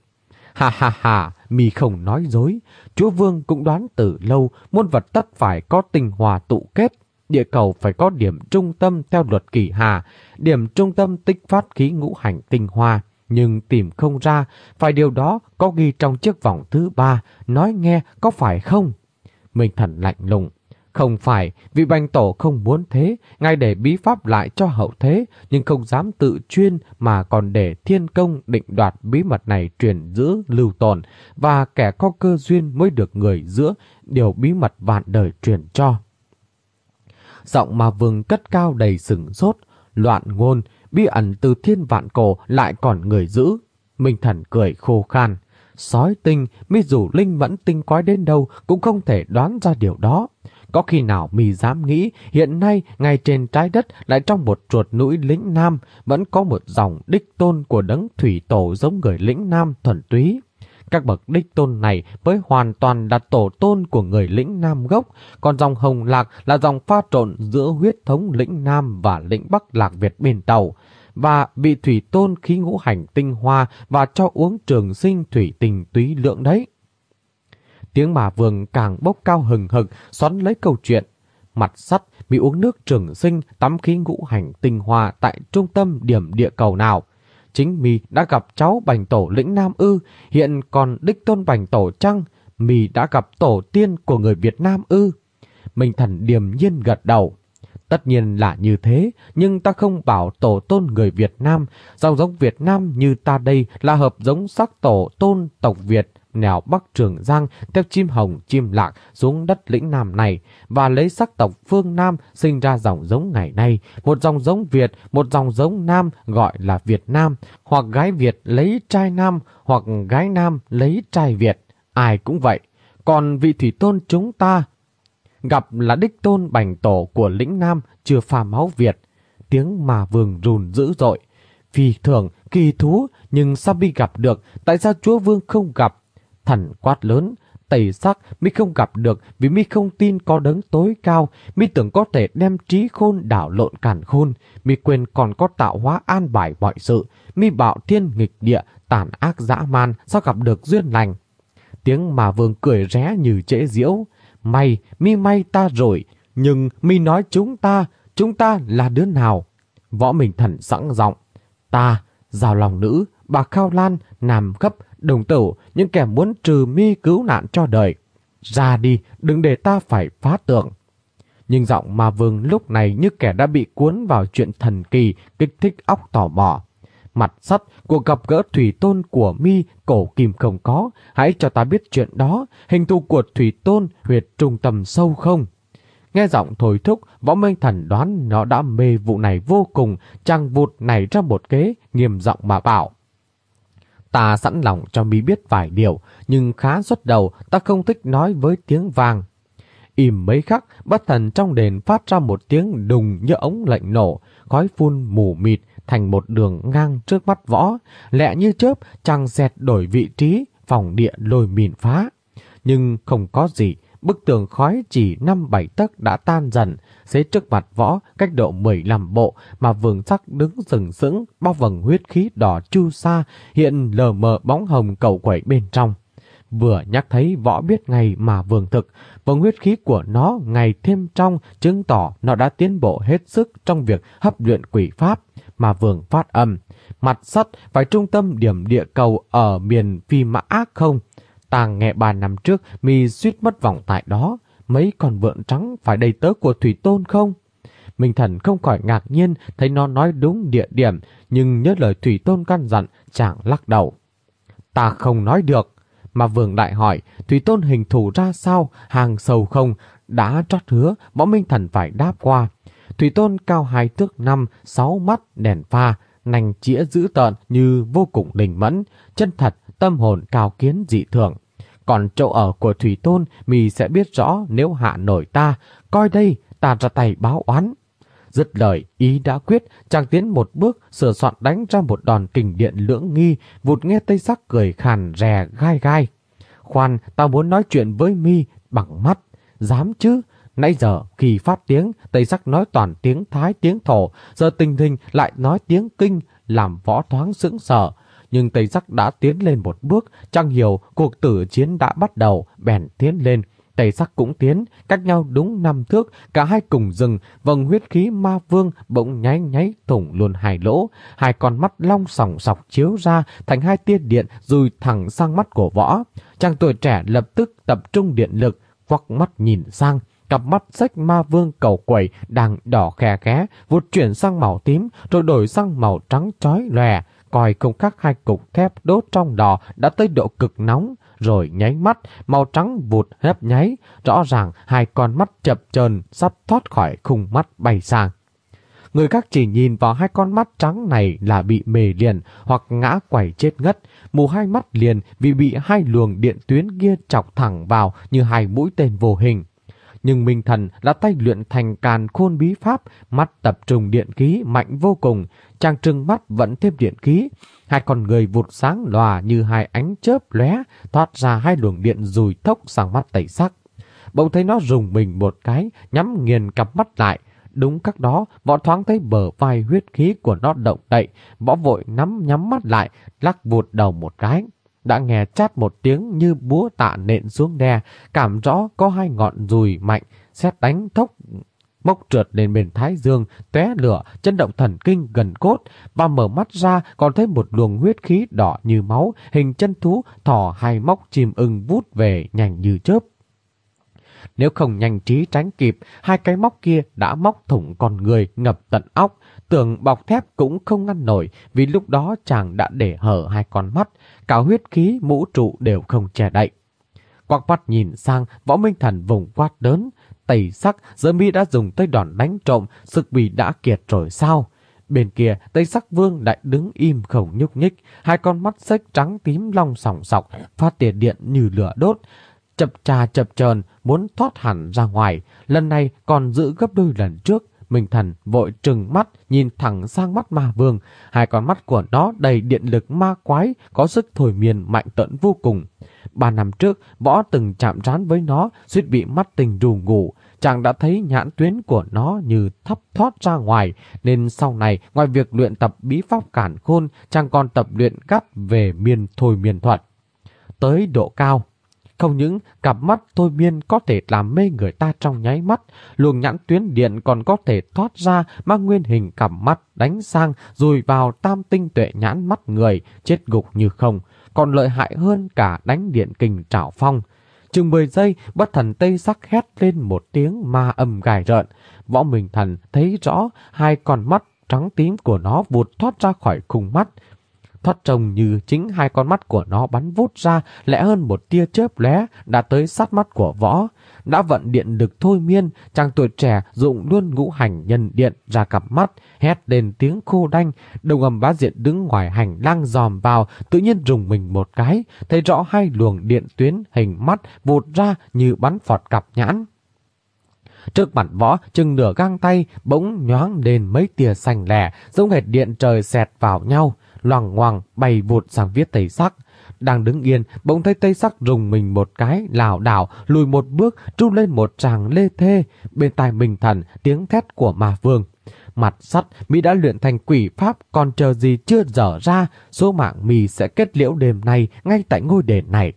Ha ha ha, mi không nói dối. Chúa vương cũng đoán từ lâu muôn vật tất phải có tình hòa tụ kết. Địa cầu phải có điểm trung tâm theo luật kỳ hà, điểm trung tâm tích phát khí ngũ hành tinh hoa nhưng tìm không ra, phải điều đó có ghi trong chiếc vòng thứ ba, nói nghe có phải không? Minh thần lạnh lùng, không phải vị bành tổ không muốn thế, ngay để bí pháp lại cho hậu thế, nhưng không dám tự chuyên mà còn để thiên công định đoạt bí mật này truyền giữ lưu tồn, và kẻ có cơ duyên mới được người giữa điều bí mật vạn đời truyền cho. Giọng mà vừng cất cao đầy sừng sốt, loạn ngôn, bí ẩn từ thiên vạn cổ lại còn người giữ. Minh thần cười khô khan. Sói tinh, mi dù linh mẫn tinh quái đến đâu cũng không thể đoán ra điều đó. Có khi nào mì dám nghĩ hiện nay ngay trên trái đất lại trong một chuột núi lĩnh nam vẫn có một dòng đích tôn của đấng thủy tổ giống người lĩnh nam thuần túy. Các bậc đích tôn này mới hoàn toàn là tổ tôn của người lĩnh Nam gốc, còn dòng Hồng Lạc là dòng pha trộn giữa huyết thống lĩnh Nam và lĩnh Bắc Lạc Việt bên tàu, và bị thủy tôn khí ngũ hành tinh hoa và cho uống trường sinh thủy tình túy lượng đấy. Tiếng mà vương càng bốc cao hừng hực, xoắn lấy câu chuyện. Mặt sắt bị uống nước trường sinh tắm khí ngũ hành tinh hoa tại trung tâm điểm địa cầu nào chính mi đã gặp cháu bành tổ lĩnh Nam ư, hiện còn đích tôn bành tổ trăng. mì đã gặp tổ tiên của người Việt Nam ư? Minh thần điềm nhiên gật đầu. Tất nhiên là như thế, nhưng ta không bảo tổ tôn người Việt Nam, dòng giống Việt Nam như ta đây là hợp giống sắc tổ tôn tộc Việt, nẻo Bắc Trường Giang theo chim hồng chim lạc xuống đất lĩnh Nam này và lấy sắc tộc phương Nam sinh ra dòng giống ngày nay. Một dòng giống Việt, một dòng giống Nam gọi là Việt Nam, hoặc gái Việt lấy trai Nam, hoặc gái Nam lấy trai Việt. Ai cũng vậy. Còn vị thủy tôn chúng ta gặp là đích tôn bành tổ của lĩnh Nam chưa pha máu Việt. Tiếng mà vương rùn dữ dội. Phi thường, kỳ thú, nhưng sao bi gặp được, tại sao chúa vương không gặp? Thần quát lớn, tẩy sắc mi không gặp được vì mi không tin có đấng tối cao, mi tưởng có thể đem trí khôn đảo lộn càn khôn, mi quên còn có tạo hóa an bài mọi sự, mi bạo thiên nghịch địa, tàn ác dã man, sao gặp được duyên lành. Tiếng mà vương cười ré như trễ diễu, may, mi may ta rồi, nhưng mi nói chúng ta, chúng ta là đứa nào? Võ Minh Thần sẵn giọng, ta, rào lòng nữ, bà Khao Lan, Nam Cấp, đồng tử, những kẻ muốn trừ mi cứu nạn cho đời. Ra đi, đừng để ta phải phá tượng. Nhưng giọng mà vương lúc này như kẻ đã bị cuốn vào chuyện thần kỳ, kích thích óc tò mò. Mặt sắt, cuộc gặp gỡ thủy tôn của mi cổ kim không có, hãy cho ta biết chuyện đó, hình thù của thủy tôn huyệt trung tâm sâu không? Nghe giọng thổi thúc, võ minh thần đoán nó đã mê vụ này vô cùng, chàng vụt này ra một kế, nghiêm giọng mà bảo. Ta sẵn lòng cho mi biết vài điều, nhưng khá xuất đầu ta không thích nói với tiếng vang. Im mấy khắc, bất thần trong đền phát ra một tiếng đùng như ống lệnh nổ, khói phun mù mịt thành một đường ngang trước mắt võ, lẹ như chớp, chàng dẹt đổi vị trí, phòng địa lôi mìn phá. Nhưng không có gì, bức tường khói chỉ năm bảy tấc đã tan dần, xế trước mặt võ cách độ 15 bộ mà vườn sắc đứng sừng sững bao vầng huyết khí đỏ chu sa hiện lờ mờ bóng hồng cầu quẩy bên trong. Vừa nhắc thấy võ biết ngày mà vườn thực, vầng huyết khí của nó ngày thêm trong chứng tỏ nó đã tiến bộ hết sức trong việc hấp luyện quỷ pháp mà vườn phát âm. Mặt sắt phải trung tâm điểm địa cầu ở miền phi mã ác không? Tàng nghe bà năm trước mi suýt mất vòng tại đó, mấy con vượn trắng phải đầy tớ của Thủy Tôn không? Minh Thần không khỏi ngạc nhiên thấy nó nói đúng địa điểm, nhưng nhớ lời Thủy Tôn căn dặn, chàng lắc đầu. Ta không nói được. Mà Vương đại hỏi, Thủy Tôn hình thù ra sao, hàng sầu không, đã trót hứa, võ Minh Thần phải đáp qua. Thủy Tôn cao hai thước năm, sáu mắt, đèn pha, nành chĩa dữ tợn như vô cùng linh mẫn, chân thật, tâm hồn cao kiến dị thường còn chỗ ở của Thủy Tôn, mì sẽ biết rõ nếu hạ nổi ta, coi đây, ta ra tay báo oán. Dứt lời, ý đã quyết, chàng tiến một bước, sửa soạn đánh ra một đòn kình điện lưỡng nghi, vụt nghe Tây Sắc cười khàn rè gai gai. Khoan, tao muốn nói chuyện với mi bằng mắt. Dám chứ? Nãy giờ khi phát tiếng, Tây Sắc nói toàn tiếng Thái tiếng Thổ, giờ tình hình lại nói tiếng Kinh, làm võ thoáng sững sờ. Nhưng Tây Sắc đã tiến lên một bước, chẳng hiểu cuộc tử chiến đã bắt đầu, bèn tiến lên. Tây Sắc cũng tiến, cách nhau đúng năm thước, cả hai cùng dừng, vầng huyết khí ma vương bỗng nháy nháy thủng luôn hai lỗ, hai con mắt long sòng sọc chiếu ra thành hai tia điện rùi thẳng sang mắt của võ. Chàng tuổi trẻ lập tức tập trung điện lực, quắc mắt nhìn sang, cặp mắt sách ma vương cầu quẩy đang đỏ khe khé, vụt chuyển sang màu tím rồi đổi sang màu trắng chói lòe, coi không khác hai cục thép đốt trong đỏ đã tới độ cực nóng, rồi nháy mắt, màu trắng vụt hép nháy, rõ ràng hai con mắt chập chờn sắp thoát khỏi khung mắt bay sang. Người khác chỉ nhìn vào hai con mắt trắng này là bị mề liền hoặc ngã quẩy chết ngất, mù hai mắt liền vì bị hai luồng điện tuyến kia chọc thẳng vào như hai mũi tên vô hình. Nhưng Minh Thần đã tay luyện thành càn khôn bí pháp, mắt tập trung điện khí mạnh vô cùng, trang trưng mắt vẫn thêm điện khí. Hai con người vụt sáng lòa như hai ánh chớp lóe thoát ra hai luồng điện rùi thốc sang mắt tẩy sắc. Bỗng thấy nó rùng mình một cái, nhắm nghiền cặp mắt lại, Đúng các đó, võ thoáng thấy bờ vai huyết khí của nó động đậy, võ vội nắm nhắm mắt lại, lắc vụt đầu một cái. Đã nghe chát một tiếng như búa tạ nện xuống đe, cảm rõ có hai ngọn dùi mạnh, xét đánh thốc mốc trượt lên bên thái dương, tóe lửa, chân động thần kinh gần cốt, và mở mắt ra còn thấy một luồng huyết khí đỏ như máu, hình chân thú thò hai móc chim ưng vút về nhanh như chớp. Nếu không nhanh trí tránh kịp, hai cái móc kia đã móc thủng con người ngập tận óc. Tưởng bọc thép cũng không ngăn nổi vì lúc đó chàng đã để hở hai con mắt, cả huyết khí mũ trụ đều không che đậy. Quạc mắt nhìn sang, võ minh thần vùng quát đớn. Tẩy sắc, giờ mi đã dùng tay đòn đánh trộm, sực bì đã kiệt rồi sao? Bên kia, Tây Sắc Vương lại đứng im không nhúc nhích, hai con mắt xếch trắng tím long sòng sọc, phát tiền điện như lửa đốt chập trà chập chờn muốn thoát hẳn ra ngoài, lần này còn giữ gấp đôi lần trước. Minh thần vội trừng mắt nhìn thẳng sang mắt ma vương, hai con mắt của nó đầy điện lực ma quái, có sức thổi miền mạnh tận vô cùng. Ba năm trước, võ từng chạm trán với nó, suýt bị mắt tình rù ngủ, chàng đã thấy nhãn tuyến của nó như thấp thoát ra ngoài, nên sau này, ngoài việc luyện tập bí pháp cản khôn, chàng còn tập luyện cắt về miền thổi miền thuật. Tới độ cao, không những cặp mắt thôi miên có thể làm mê người ta trong nháy mắt, luồng nhãn tuyến điện còn có thể thoát ra mang nguyên hình cặp mắt đánh sang rồi vào tam tinh tuệ nhãn mắt người, chết gục như không, còn lợi hại hơn cả đánh điện kình trảo phong. Chừng 10 giây, bất thần tây sắc hét lên một tiếng ma âm gài rợn. Võ Minh Thần thấy rõ hai con mắt trắng tím của nó vụt thoát ra khỏi khung mắt, thoát trông như chính hai con mắt của nó bắn vút ra lẽ hơn một tia chớp lé đã tới sát mắt của võ. Đã vận điện lực thôi miên, chàng tuổi trẻ dụng luôn ngũ hành nhân điện ra cặp mắt, hét lên tiếng khô đanh, đồng âm bá diện đứng ngoài hành lang dòm vào, tự nhiên rùng mình một cái, thấy rõ hai luồng điện tuyến hình mắt vụt ra như bắn phọt cặp nhãn. Trước mặt võ, chừng nửa gang tay, bỗng nhoáng lên mấy tia xanh lẻ, giống hệt điện trời xẹt vào nhau loằng ngoằng bay vụt sang viết tây sắc. Đang đứng yên, bỗng thấy tây sắc rùng mình một cái, lảo đảo, lùi một bước, tru lên một tràng lê thê. Bên tai mình thần, tiếng thét của ma vương. Mặt sắt, Mỹ đã luyện thành quỷ pháp, còn chờ gì chưa dở ra, số mạng mì sẽ kết liễu đêm nay ngay tại ngôi đền này.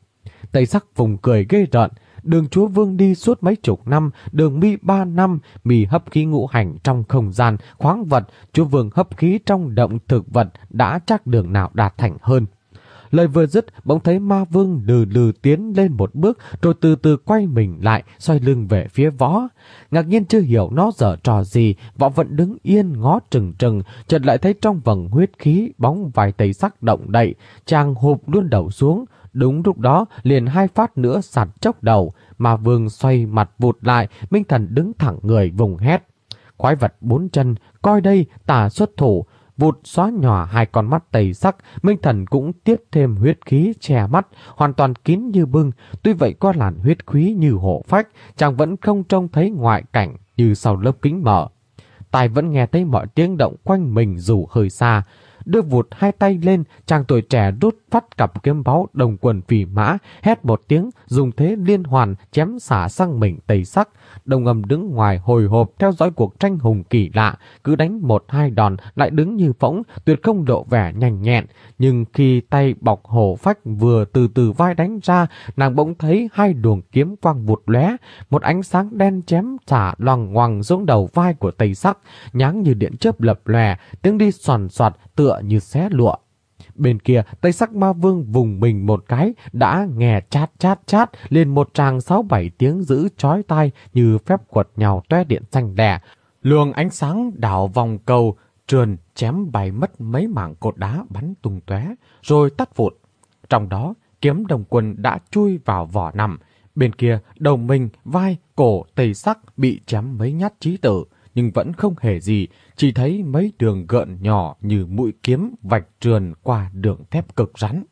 Tây sắc vùng cười ghê rợn, đường chúa vương đi suốt mấy chục năm, đường mi ba năm, mì hấp khí ngũ hành trong không gian, khoáng vật, chúa vương hấp khí trong động thực vật đã chắc đường nào đạt thành hơn. Lời vừa dứt, bỗng thấy ma vương lừ lừ tiến lên một bước, rồi từ từ quay mình lại, xoay lưng về phía võ. Ngạc nhiên chưa hiểu nó dở trò gì, võ vẫn đứng yên ngó trừng trừng, chợt lại thấy trong vầng huyết khí, bóng vài tay sắc động đậy, chàng hụp luôn đầu xuống, Đúng lúc đó, liền hai phát nữa sạt chốc đầu, mà vương xoay mặt vụt lại, Minh Thần đứng thẳng người vùng hét. Quái vật bốn chân, coi đây, tà xuất thủ, vụt xóa nhỏ hai con mắt tầy sắc, Minh Thần cũng tiết thêm huyết khí che mắt, hoàn toàn kín như bưng. Tuy vậy có làn huyết khí như hộ phách, chàng vẫn không trông thấy ngoại cảnh như sau lớp kính mở. Tài vẫn nghe thấy mọi tiếng động quanh mình dù hơi xa đưa vụt hai tay lên, chàng tuổi trẻ rút phát cặp kiếm báu đồng quần phỉ mã, hét một tiếng, dùng thế liên hoàn chém xả sang mình tây sắc. Đồng ngầm đứng ngoài hồi hộp theo dõi cuộc tranh hùng kỳ lạ, cứ đánh một hai đòn lại đứng như phỗng, tuyệt không độ vẻ nhanh nhẹn. Nhưng khi tay bọc hổ phách vừa từ từ vai đánh ra, nàng bỗng thấy hai luồng kiếm quang vụt lóe, một ánh sáng đen chém xả loằng ngoằng xuống đầu vai của tây sắc, nháng như điện chớp lập lòe, tiếng đi soàn soạt tựa như xé lụa. Bên kia, tay Sắc Ma Vương vùng mình một cái, đã nghe chát chát chát lên một tràng sáu bảy tiếng giữ chói tai như phép quật nhào toe điện xanh đè. Luồng ánh sáng đảo vòng cầu, trườn chém bay mất mấy mảng cột đá bắn tung tóe rồi tắt vụt. Trong đó, kiếm đồng quân đã chui vào vỏ nằm. Bên kia, đầu mình, vai, cổ, tây sắc bị chém mấy nhát trí tử nhưng vẫn không hề gì, chỉ thấy mấy đường gợn nhỏ như mũi kiếm vạch trườn qua đường thép cực rắn.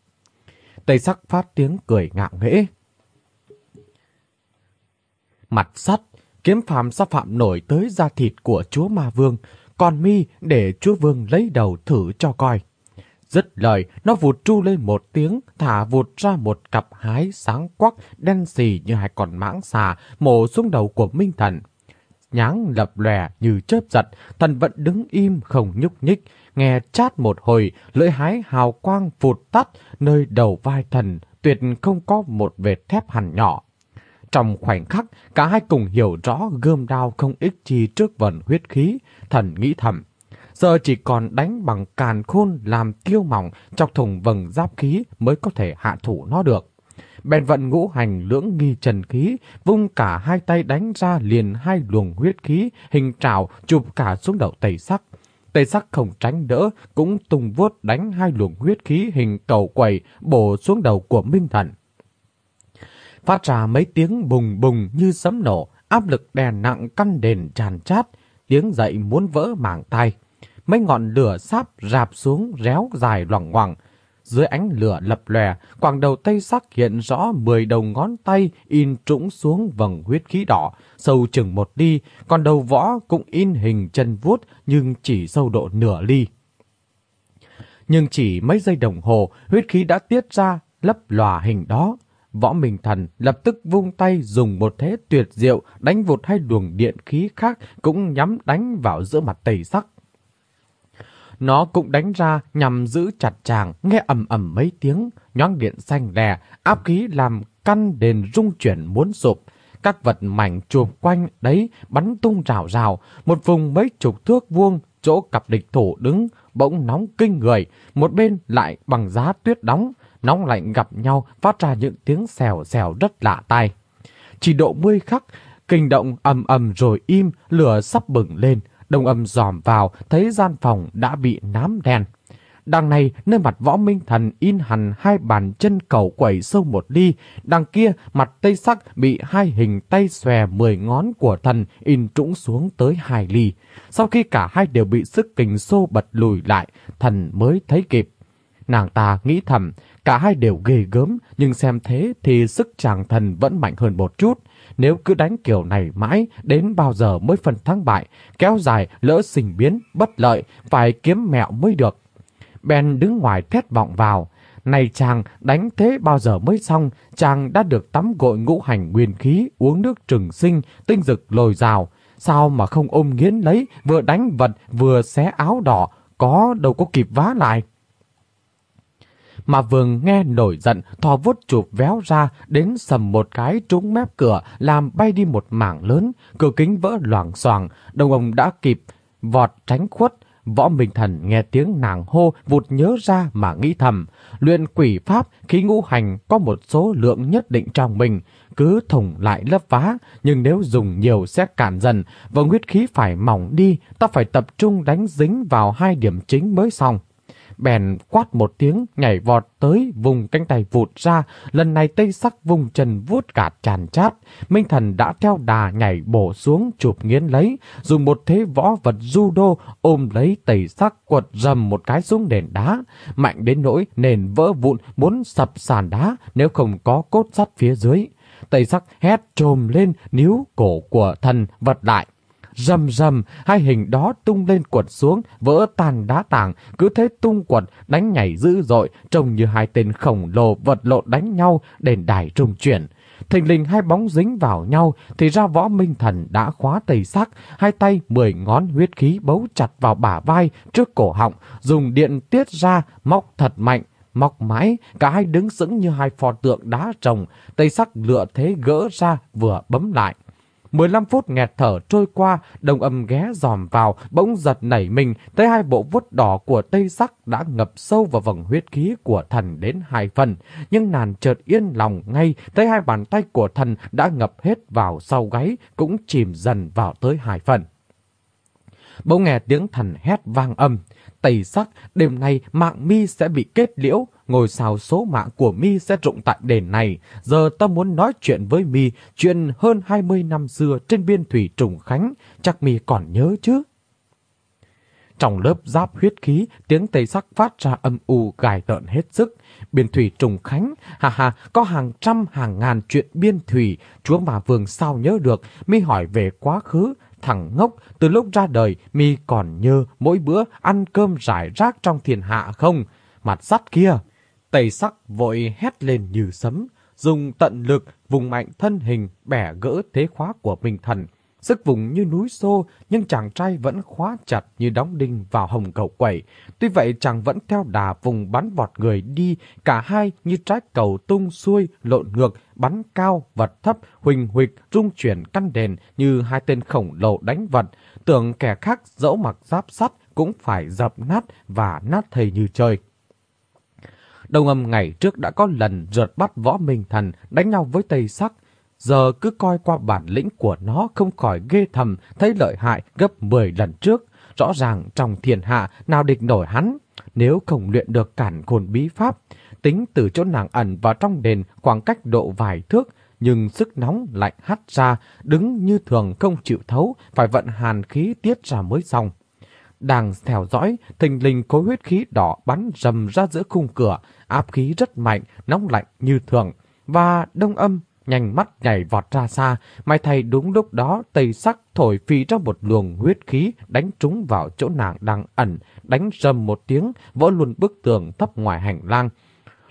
Tây sắc phát tiếng cười ngạo nghễ. Mặt sắt, kiếm phàm sa phạm nổi tới da thịt của chúa ma vương, còn mi để chúa vương lấy đầu thử cho coi. Dứt lời, nó vụt tru lên một tiếng, thả vụt ra một cặp hái sáng quắc, đen xì như hai con mãng xà, mổ xuống đầu của Minh Thần nháng lập lòe như chớp giật, thần vẫn đứng im không nhúc nhích, nghe chát một hồi, lưỡi hái hào quang phụt tắt, nơi đầu vai thần tuyệt không có một vệt thép hẳn nhỏ. Trong khoảnh khắc, cả hai cùng hiểu rõ gươm đao không ích chi trước vần huyết khí, thần nghĩ thầm. Giờ chỉ còn đánh bằng càn khôn làm tiêu mỏng chọc thùng vầng giáp khí mới có thể hạ thủ nó được bèn vận ngũ hành lưỡng nghi trần khí, vung cả hai tay đánh ra liền hai luồng huyết khí, hình trào chụp cả xuống đầu tẩy sắc. Tây sắc không tránh đỡ, cũng tung vuốt đánh hai luồng huyết khí hình cầu quẩy bổ xuống đầu của Minh Thần. Phát ra mấy tiếng bùng bùng như sấm nổ, áp lực đè nặng căn đền tràn chát, tiếng dậy muốn vỡ mảng tay. Mấy ngọn lửa sáp rạp xuống réo dài loằng ngoằng, dưới ánh lửa lập lòe, quảng đầu tây sắc hiện rõ 10 đầu ngón tay in trũng xuống vầng huyết khí đỏ, sâu chừng một ly, còn đầu võ cũng in hình chân vuốt nhưng chỉ sâu độ nửa ly. Nhưng chỉ mấy giây đồng hồ, huyết khí đã tiết ra lấp lòa hình đó. Võ Minh Thần lập tức vung tay dùng một thế tuyệt diệu đánh vụt hai luồng điện khí khác cũng nhắm đánh vào giữa mặt tây sắc. Nó cũng đánh ra nhằm giữ chặt chàng, nghe ầm ầm mấy tiếng, nhoáng điện xanh lè, áp khí làm căn đền rung chuyển muốn sụp. Các vật mảnh chụp quanh đấy bắn tung rào rào, một vùng mấy chục thước vuông, chỗ cặp địch thủ đứng, bỗng nóng kinh người, một bên lại bằng giá tuyết đóng, nóng lạnh gặp nhau phát ra những tiếng xèo xèo rất lạ tai. Chỉ độ mươi khắc, kinh động ầm ầm rồi im, lửa sắp bừng lên, Đông âm dòm vào, thấy gian phòng đã bị nám đen. Đằng này, nơi mặt võ minh thần in hẳn hai bàn chân cầu quẩy sâu một ly. Đằng kia, mặt tây sắc bị hai hình tay xòe mười ngón của thần in trũng xuống tới hai ly. Sau khi cả hai đều bị sức kình xô bật lùi lại, thần mới thấy kịp. Nàng ta nghĩ thầm, cả hai đều ghê gớm, nhưng xem thế thì sức chàng thần vẫn mạnh hơn một chút. Nếu cứ đánh kiểu này mãi, đến bao giờ mới phần thắng bại, kéo dài, lỡ sinh biến, bất lợi, phải kiếm mẹo mới được. Ben đứng ngoài thét vọng vào. Này chàng, đánh thế bao giờ mới xong, chàng đã được tắm gội ngũ hành nguyên khí, uống nước trừng sinh, tinh dực lồi rào. Sao mà không ôm nghiến lấy, vừa đánh vật, vừa xé áo đỏ, có đâu có kịp vá lại mà vừng nghe nổi giận, thò vút chụp véo ra, đến sầm một cái trúng mép cửa, làm bay đi một mảng lớn, cửa kính vỡ loảng xoảng, đồng ông đã kịp, vọt tránh khuất, Võ Minh Thần nghe tiếng nàng hô vụt nhớ ra mà nghĩ thầm. Luyện quỷ pháp khí ngũ hành có một số lượng nhất định trong mình. Cứ thủng lại lấp vá nhưng nếu dùng nhiều sẽ cản dần và huyết khí phải mỏng đi, ta phải tập trung đánh dính vào hai điểm chính mới xong bèn quát một tiếng nhảy vọt tới vùng cánh tay vụt ra. Lần này tây sắc vùng chân vuốt cả tràn chát. Minh thần đã theo đà nhảy bổ xuống chụp nghiến lấy, dùng một thế võ vật judo ôm lấy tây sắc quật rầm một cái xuống nền đá. Mạnh đến nỗi nền vỡ vụn muốn sập sàn đá nếu không có cốt sắt phía dưới. Tây sắc hét trồm lên níu cổ của thần vật lại. Rầm rầm, hai hình đó tung lên quật xuống, vỡ tan đá tảng, cứ thế tung quật, đánh nhảy dữ dội, trông như hai tên khổng lồ vật lộn đánh nhau, đền đài trung chuyển. Thình lình hai bóng dính vào nhau, thì ra võ minh thần đã khóa tây sắc, hai tay mười ngón huyết khí bấu chặt vào bả vai trước cổ họng, dùng điện tiết ra, móc thật mạnh, mọc mãi, cả hai đứng sững như hai pho tượng đá trồng, tây sắc lựa thế gỡ ra vừa bấm lại. 15 phút nghẹt thở trôi qua, đồng âm ghé dòm vào, bỗng giật nảy mình, thấy hai bộ vuốt đỏ của tây sắc đã ngập sâu vào vầng huyết khí của thần đến hai phần. Nhưng nàn chợt yên lòng ngay, thấy hai bàn tay của thần đã ngập hết vào sau gáy, cũng chìm dần vào tới hai phần. Bỗng nghe tiếng thần hét vang âm, tây sắc, đêm nay mạng mi sẽ bị kết liễu, ngôi sao số mạng của mi sẽ rụng tại đền này. Giờ ta muốn nói chuyện với mi, chuyện hơn 20 năm xưa trên biên thủy trùng khánh, chắc mi còn nhớ chứ? Trong lớp giáp huyết khí, tiếng tây sắc phát ra âm u gài tợn hết sức. Biên thủy trùng khánh, hà hà, có hàng trăm hàng ngàn chuyện biên thủy, chúa mà vương sao nhớ được, mi hỏi về quá khứ, thằng ngốc, từ lúc ra đời, mi còn nhớ mỗi bữa ăn cơm rải rác trong thiên hạ không? Mặt sắt kia, Tây sắc vội hét lên như sấm, dùng tận lực vùng mạnh thân hình bẻ gỡ thế khóa của minh thần. Sức vùng như núi xô, nhưng chàng trai vẫn khóa chặt như đóng đinh vào hồng cầu quẩy. Tuy vậy chàng vẫn theo đà vùng bắn vọt người đi, cả hai như trái cầu tung xuôi, lộn ngược, bắn cao, vật thấp, huỳnh huỵch, rung chuyển căn đèn như hai tên khổng lồ đánh vật. Tưởng kẻ khác dẫu mặc giáp sắt cũng phải dập nát và nát thầy như trời Đông âm ngày trước đã có lần rượt bắt võ minh thần đánh nhau với Tây Sắc. Giờ cứ coi qua bản lĩnh của nó không khỏi ghê thầm, thấy lợi hại gấp 10 lần trước. Rõ ràng trong thiên hạ nào địch nổi hắn, nếu không luyện được cản khôn bí pháp. Tính từ chỗ nàng ẩn vào trong đền khoảng cách độ vài thước, nhưng sức nóng lạnh hắt ra, đứng như thường không chịu thấu, phải vận hàn khí tiết ra mới xong. Đang theo dõi, thình lình khối huyết khí đỏ bắn rầm ra giữa khung cửa, áp khí rất mạnh, nóng lạnh như thường. Và đông âm, nhanh mắt nhảy vọt ra xa, may thay đúng lúc đó tây sắc thổi phi ra một luồng huyết khí đánh trúng vào chỗ nàng đang ẩn, đánh rầm một tiếng, vỡ luôn bức tường thấp ngoài hành lang,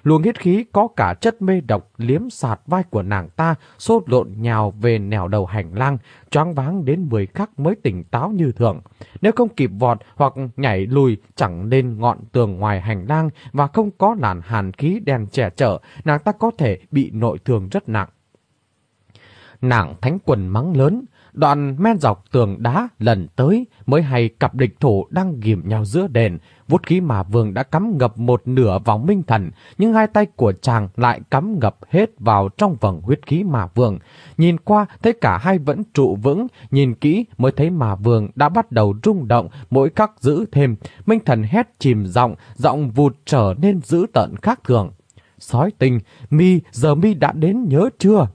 Luồng hít khí có cả chất mê độc liếm sạt vai của nàng ta, sốt lộn nhào về nẻo đầu hành lang, choáng váng đến 10 khắc mới tỉnh táo như thường. Nếu không kịp vọt hoặc nhảy lùi chẳng lên ngọn tường ngoài hành lang và không có làn hàn khí đèn trẻ chở, nàng ta có thể bị nội thương rất nặng. Nàng thánh quần mắng lớn, Đoạn men dọc tường đá lần tới mới hay cặp địch thủ đang ghim nhau giữa đền. vút khí mà vương đã cắm ngập một nửa vào minh thần, nhưng hai tay của chàng lại cắm ngập hết vào trong vầng huyết khí mà vương. Nhìn qua thấy cả hai vẫn trụ vững, nhìn kỹ mới thấy mà vương đã bắt đầu rung động, mỗi khắc giữ thêm. Minh thần hét chìm giọng, giọng vụt trở nên dữ tận khác thường. Sói tình, mi giờ mi đã đến nhớ chưa?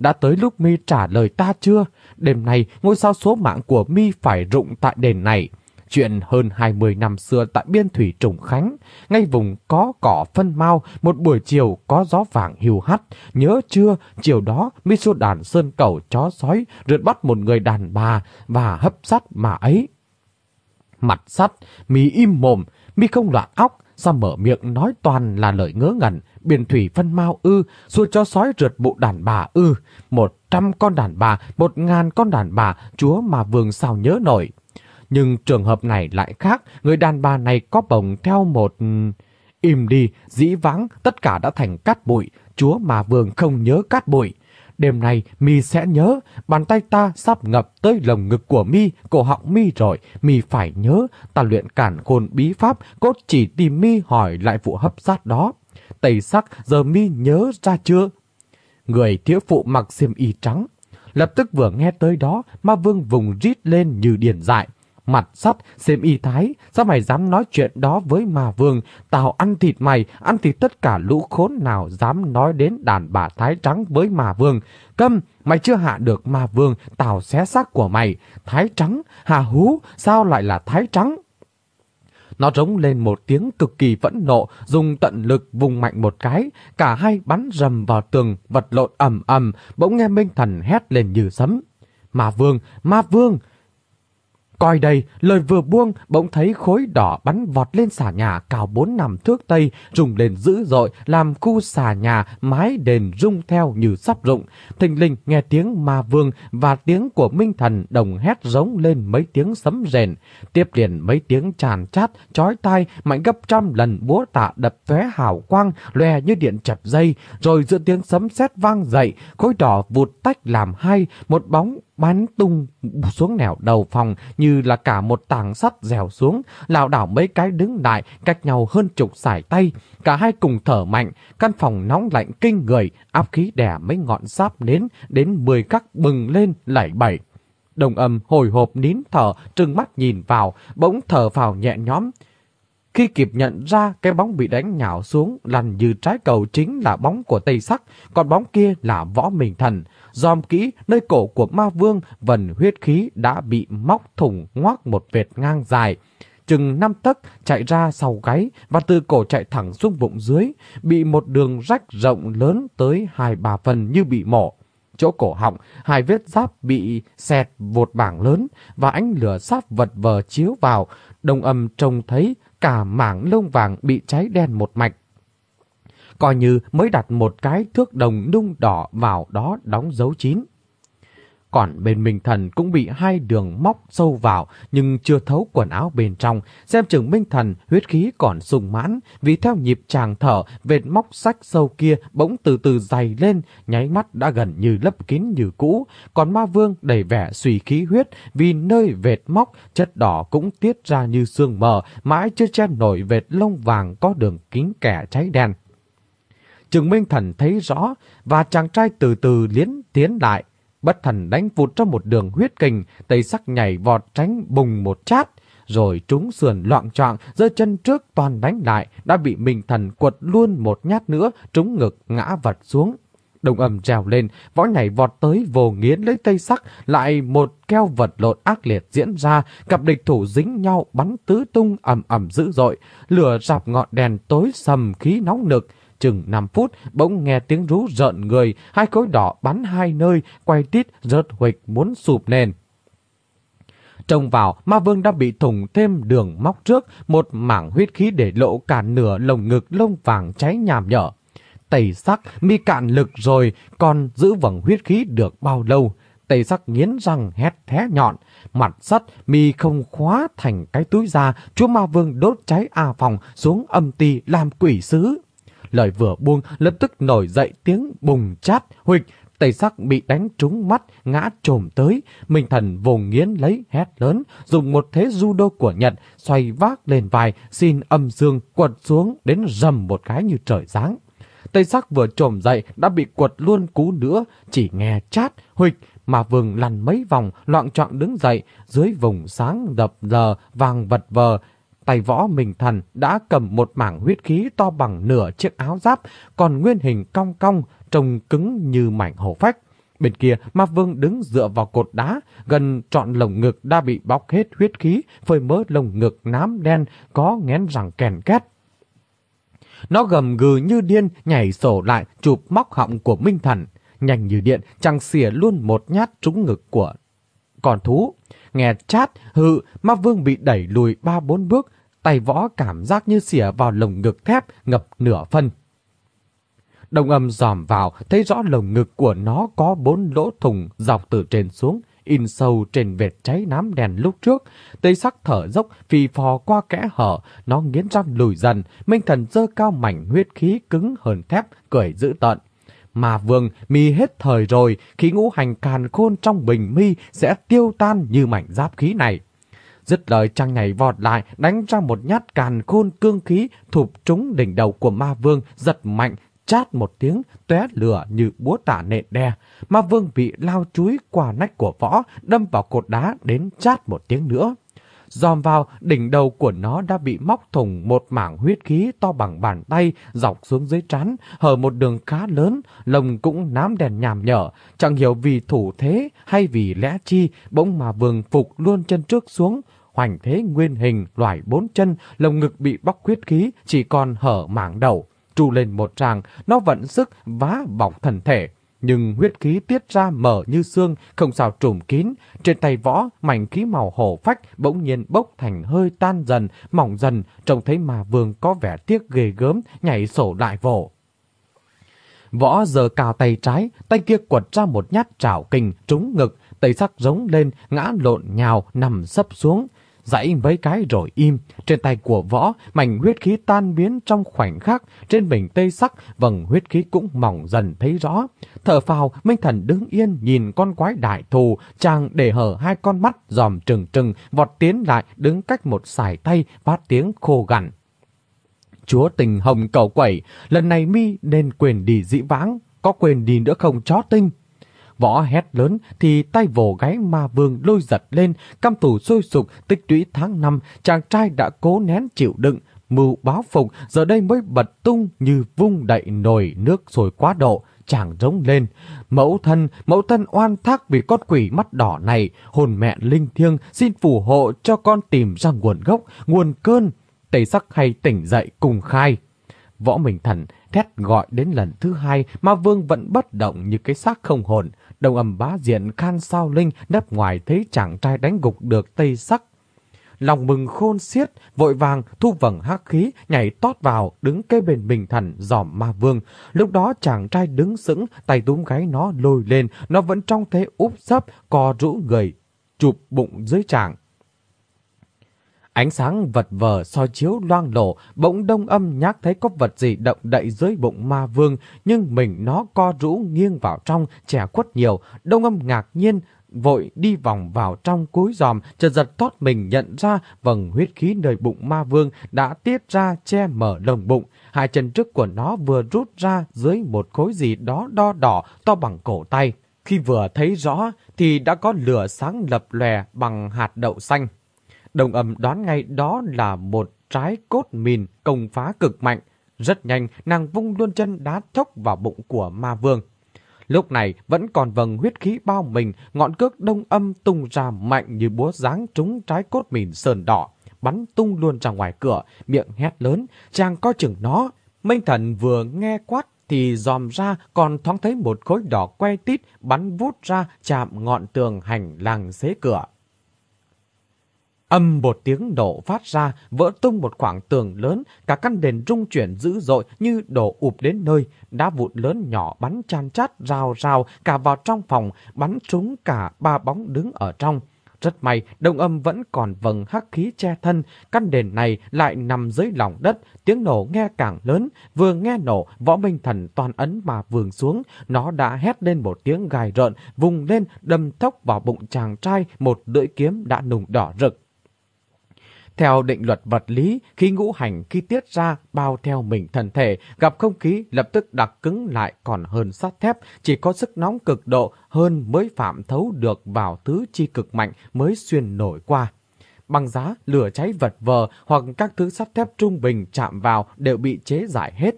Đã tới lúc mi trả lời ta chưa? Đêm nay, ngôi sao số mạng của mi phải rụng tại đền này. Chuyện hơn 20 năm xưa tại biên thủy Trùng Khánh, ngay vùng có cỏ phân mau, một buổi chiều có gió vàng hiu hắt. Nhớ chưa, chiều đó mi số đàn sơn cầu chó sói rượt bắt một người đàn bà và hấp sắt mà ấy. Mặt sắt, mi im mồm, mi không loạn óc, sao mở miệng nói toàn là lời ngớ ngẩn, biển thủy phân mau ư, xua cho sói rượt bộ đàn bà ư, một trăm con đàn bà, một ngàn con đàn bà, chúa mà vương sao nhớ nổi. Nhưng trường hợp này lại khác, người đàn bà này có bồng theo một... Im đi, dĩ vắng, tất cả đã thành cát bụi, chúa mà vương không nhớ cát bụi. Đêm nay mi sẽ nhớ, bàn tay ta sắp ngập tới lồng ngực của mi, cổ họng mi rồi, mi phải nhớ, ta luyện cản khôn bí pháp, cốt chỉ tìm mi hỏi lại vụ hấp sát đó tẩy sắc giờ mi nhớ ra chưa? Người thiếu phụ mặc xiêm y trắng. Lập tức vừa nghe tới đó, ma vương vùng rít lên như điền dại. mặt sắt, xem y thái, sao mày dám nói chuyện đó với mà vương? Tao ăn thịt mày, ăn thịt tất cả lũ khốn nào dám nói đến đàn bà thái trắng với mà vương. Câm, mày chưa hạ được mà vương, tao xé xác của mày. Thái trắng, hà hú, sao lại là thái trắng? Nó rống lên một tiếng cực kỳ phẫn nộ, dùng tận lực vùng mạnh một cái. Cả hai bắn rầm vào tường, vật lộn ầm ầm, bỗng nghe Minh Thần hét lên như sấm. Ma Vương, Ma Vương, Coi đây, lời vừa buông, bỗng thấy khối đỏ bắn vọt lên xà nhà cao bốn nằm thước tây, rùng lên dữ dội, làm khu xà nhà mái đền rung theo như sắp rụng. Thình linh nghe tiếng ma vương và tiếng của minh thần đồng hét giống lên mấy tiếng sấm rền. Tiếp liền mấy tiếng tràn chát, chói tai, mạnh gấp trăm lần búa tạ đập tóe hào quang, lòe như điện chập dây, rồi giữa tiếng sấm sét vang dậy, khối đỏ vụt tách làm hai, một bóng bắn tung xuống nẻo đầu phòng như là cả một tảng sắt dèo xuống, lảo đảo mấy cái đứng lại, cách nhau hơn chục sải tay. Cả hai cùng thở mạnh, căn phòng nóng lạnh kinh người, áp khí đè mấy ngọn sáp nến đến 10 các bừng lên lảy bẩy. Đồng âm hồi hộp nín thở, trừng mắt nhìn vào, bỗng thở vào nhẹ nhõm. Khi kịp nhận ra cái bóng bị đánh nhào xuống, lăn như trái cầu chính là bóng của Tây Sắc, còn bóng kia là Võ mình Thần dòm kỹ nơi cổ của ma vương vần huyết khí đã bị móc thủng ngoác một vệt ngang dài. Chừng năm tấc chạy ra sau gáy và từ cổ chạy thẳng xuống bụng dưới, bị một đường rách rộng lớn tới hai ba phần như bị mổ. Chỗ cổ họng, hai vết giáp bị xẹt vột bảng lớn và ánh lửa sáp vật vờ chiếu vào. Đồng âm trông thấy cả mảng lông vàng bị cháy đen một mạch coi như mới đặt một cái thước đồng nung đỏ vào đó đóng dấu chín. Còn bên Minh Thần cũng bị hai đường móc sâu vào, nhưng chưa thấu quần áo bên trong. Xem chừng Minh Thần huyết khí còn sung mãn, vì theo nhịp chàng thở, vệt móc sách sâu kia bỗng từ từ dày lên, nháy mắt đã gần như lấp kín như cũ. Còn Ma Vương đầy vẻ suy khí huyết, vì nơi vệt móc, chất đỏ cũng tiết ra như sương mờ, mãi chưa che nổi vệt lông vàng có đường kính kẻ cháy đen. Trừng Minh Thần thấy rõ và chàng trai từ từ liến tiến lại. Bất thần đánh vụt trong một đường huyết kình, tay sắc nhảy vọt tránh bùng một chát, rồi trúng sườn loạn trọng, giơ chân trước toàn đánh lại, đã bị Minh Thần quật luôn một nhát nữa, trúng ngực ngã vật xuống. Đồng ầm trèo lên, võ nhảy vọt tới vồ nghiến lấy tây sắc, lại một keo vật lộn ác liệt diễn ra, cặp địch thủ dính nhau bắn tứ tung ầm ầm dữ dội, lửa rạp ngọn đèn tối sầm khí nóng nực, Chừng 5 phút, bỗng nghe tiếng rú rợn người, hai khối đỏ bắn hai nơi, quay tít rớt huệch muốn sụp nền. Trông vào, ma vương đã bị thủng thêm đường móc trước, một mảng huyết khí để lộ cả nửa lồng ngực lông vàng cháy nhàm nhở. tẩy sắc, mi cạn lực rồi, còn giữ vầng huyết khí được bao lâu? Tây sắc nghiến răng hét thé nhọn, mặt sắt mi không khóa thành cái túi da, chúa ma vương đốt cháy A phòng xuống âm ti làm quỷ sứ. Lời vừa buông lập tức nổi dậy tiếng bùng chát, huịch, Tây sắc bị đánh trúng mắt, ngã trồm tới. Minh thần vùng nghiến lấy hét lớn, dùng một thế judo của Nhật, xoay vác lên vai, xin âm dương quật xuống đến rầm một cái như trời giáng. Tây sắc vừa trồm dậy đã bị quật luôn cú nữa, chỉ nghe chát, huịch, mà vừng lăn mấy vòng, loạn trọng đứng dậy, dưới vùng sáng đập lờ vàng vật vờ, tay võ mình thần đã cầm một mảng huyết khí to bằng nửa chiếc áo giáp, còn nguyên hình cong cong, trông cứng như mảnh hổ phách. Bên kia, Ma Vương đứng dựa vào cột đá, gần trọn lồng ngực đã bị bóc hết huyết khí, phơi mớ lồng ngực nám đen, có ngén răng kèn két. Nó gầm gừ như điên, nhảy sổ lại, chụp móc họng của Minh Thần. Nhanh như điện, chẳng xỉa luôn một nhát trúng ngực của con thú. Nghe chát, hự, Ma Vương bị đẩy lùi ba bốn bước, tay võ cảm giác như xỉa vào lồng ngực thép ngập nửa phân. Đồng âm dòm vào, thấy rõ lồng ngực của nó có bốn lỗ thùng dọc từ trên xuống, in sâu trên vệt cháy nám đèn lúc trước. Tây sắc thở dốc, phì phò qua kẽ hở, nó nghiến răng lùi dần, minh thần dơ cao mảnh huyết khí cứng hơn thép, cười dữ tợn. Mà vương, mi hết thời rồi, khí ngũ hành càn khôn trong bình mi sẽ tiêu tan như mảnh giáp khí này. Dứt lời trang nhảy vọt lại, đánh ra một nhát càn khôn cương khí, thụp trúng đỉnh đầu của ma vương, giật mạnh, chát một tiếng, tóe lửa như búa tả nện đe. Ma vương bị lao chúi qua nách của võ, đâm vào cột đá đến chát một tiếng nữa. dòm vào, đỉnh đầu của nó đã bị móc thủng một mảng huyết khí to bằng bàn tay, dọc xuống dưới trán, hở một đường khá lớn, lồng cũng nám đèn nhàm nhở, chẳng hiểu vì thủ thế hay vì lẽ chi, bỗng mà vương phục luôn chân trước xuống, hoành thế nguyên hình, loài bốn chân, lồng ngực bị bóc huyết khí, chỉ còn hở mảng đầu. Tru lên một tràng, nó vận sức vá bọc thần thể. Nhưng huyết khí tiết ra mở như xương, không sao trùm kín. Trên tay võ, mảnh khí màu hổ phách bỗng nhiên bốc thành hơi tan dần, mỏng dần, trông thấy mà vương có vẻ tiếc ghê gớm, nhảy sổ lại vỗ. Võ giờ cào tay trái, tay kia quật ra một nhát trảo kình trúng ngực, tay sắc giống lên, ngã lộn nhào, nằm sấp xuống dãy mấy cái rồi im. Trên tay của võ, mảnh huyết khí tan biến trong khoảnh khắc, trên bình tây sắc, vầng huyết khí cũng mỏng dần thấy rõ. Thở phào, Minh Thần đứng yên nhìn con quái đại thù, chàng để hở hai con mắt, dòm trừng trừng, vọt tiến lại, đứng cách một sải tay, phát tiếng khô gằn. Chúa tình hồng cầu quẩy, lần này mi nên quyền đi dĩ vãng, có quyền đi nữa không chó tinh. Võ hét lớn thì tay vồ gáy ma vương lôi giật lên, căm thủ sôi sục tích lũy tháng năm, chàng trai đã cố nén chịu đựng, mưu báo phục, giờ đây mới bật tung như vung đậy nồi nước rồi quá độ, chàng rống lên. Mẫu thân, mẫu thân oan thác vì con quỷ mắt đỏ này, hồn mẹ linh thiêng xin phù hộ cho con tìm ra nguồn gốc, nguồn cơn. Tây sắc hay tỉnh dậy cùng khai. Võ Minh Thần thét gọi đến lần thứ hai mà Vương vẫn bất động như cái xác không hồn. Đồng Âm bá diện khan sao linh nấp ngoài thấy chàng trai đánh gục được tây sắc. Lòng mừng khôn xiết, vội vàng thu vầng hắc khí, nhảy tót vào, đứng kế bên bình thần, dòm ma vương. Lúc đó chàng trai đứng sững, tay túm gáy nó lôi lên, nó vẫn trong thế úp sấp, co rũ người, chụp bụng dưới chàng. Ánh sáng vật vờ soi chiếu loang lổ, bỗng đông âm nhắc thấy có vật gì động đậy dưới bụng ma vương, nhưng mình nó co rũ nghiêng vào trong, trẻ quất nhiều. Đông âm ngạc nhiên, vội đi vòng vào trong cúi giòm, chợt giật thoát mình nhận ra vầng huyết khí nơi bụng ma vương đã tiết ra che mở lồng bụng. Hai chân trước của nó vừa rút ra dưới một khối gì đó đo đỏ to bằng cổ tay. Khi vừa thấy rõ thì đã có lửa sáng lập lòe bằng hạt đậu xanh. Đồng âm đoán ngay đó là một trái cốt mìn công phá cực mạnh. Rất nhanh, nàng vung luôn chân đá chốc vào bụng của ma vương. Lúc này vẫn còn vầng huyết khí bao mình, ngọn cước đông âm tung ra mạnh như búa giáng trúng trái cốt mìn sờn đỏ, bắn tung luôn ra ngoài cửa, miệng hét lớn, chàng coi chừng nó. Minh thần vừa nghe quát thì dòm ra còn thoáng thấy một khối đỏ que tít bắn vút ra chạm ngọn tường hành làng xế cửa. Âm một tiếng nổ phát ra, vỡ tung một khoảng tường lớn, cả căn đền rung chuyển dữ dội như đổ ụp đến nơi. Đá vụn lớn nhỏ bắn chan chát rào rào cả vào trong phòng, bắn trúng cả ba bóng đứng ở trong. Rất may, đông âm vẫn còn vầng hắc khí che thân, căn đền này lại nằm dưới lòng đất, tiếng nổ nghe càng lớn, vừa nghe nổ, võ minh thần toàn ấn mà vườn xuống, nó đã hét lên một tiếng gài rợn, vùng lên, đâm thốc vào bụng chàng trai một lưỡi kiếm đã nùng đỏ rực. Theo định luật vật lý, khí ngũ hành khi tiết ra bao theo mình thân thể, gặp không khí lập tức đặc cứng lại còn hơn sắt thép, chỉ có sức nóng cực độ hơn mới phạm thấu được vào thứ chi cực mạnh mới xuyên nổi qua. Bằng giá, lửa cháy vật vờ hoặc các thứ sắt thép trung bình chạm vào đều bị chế giải hết.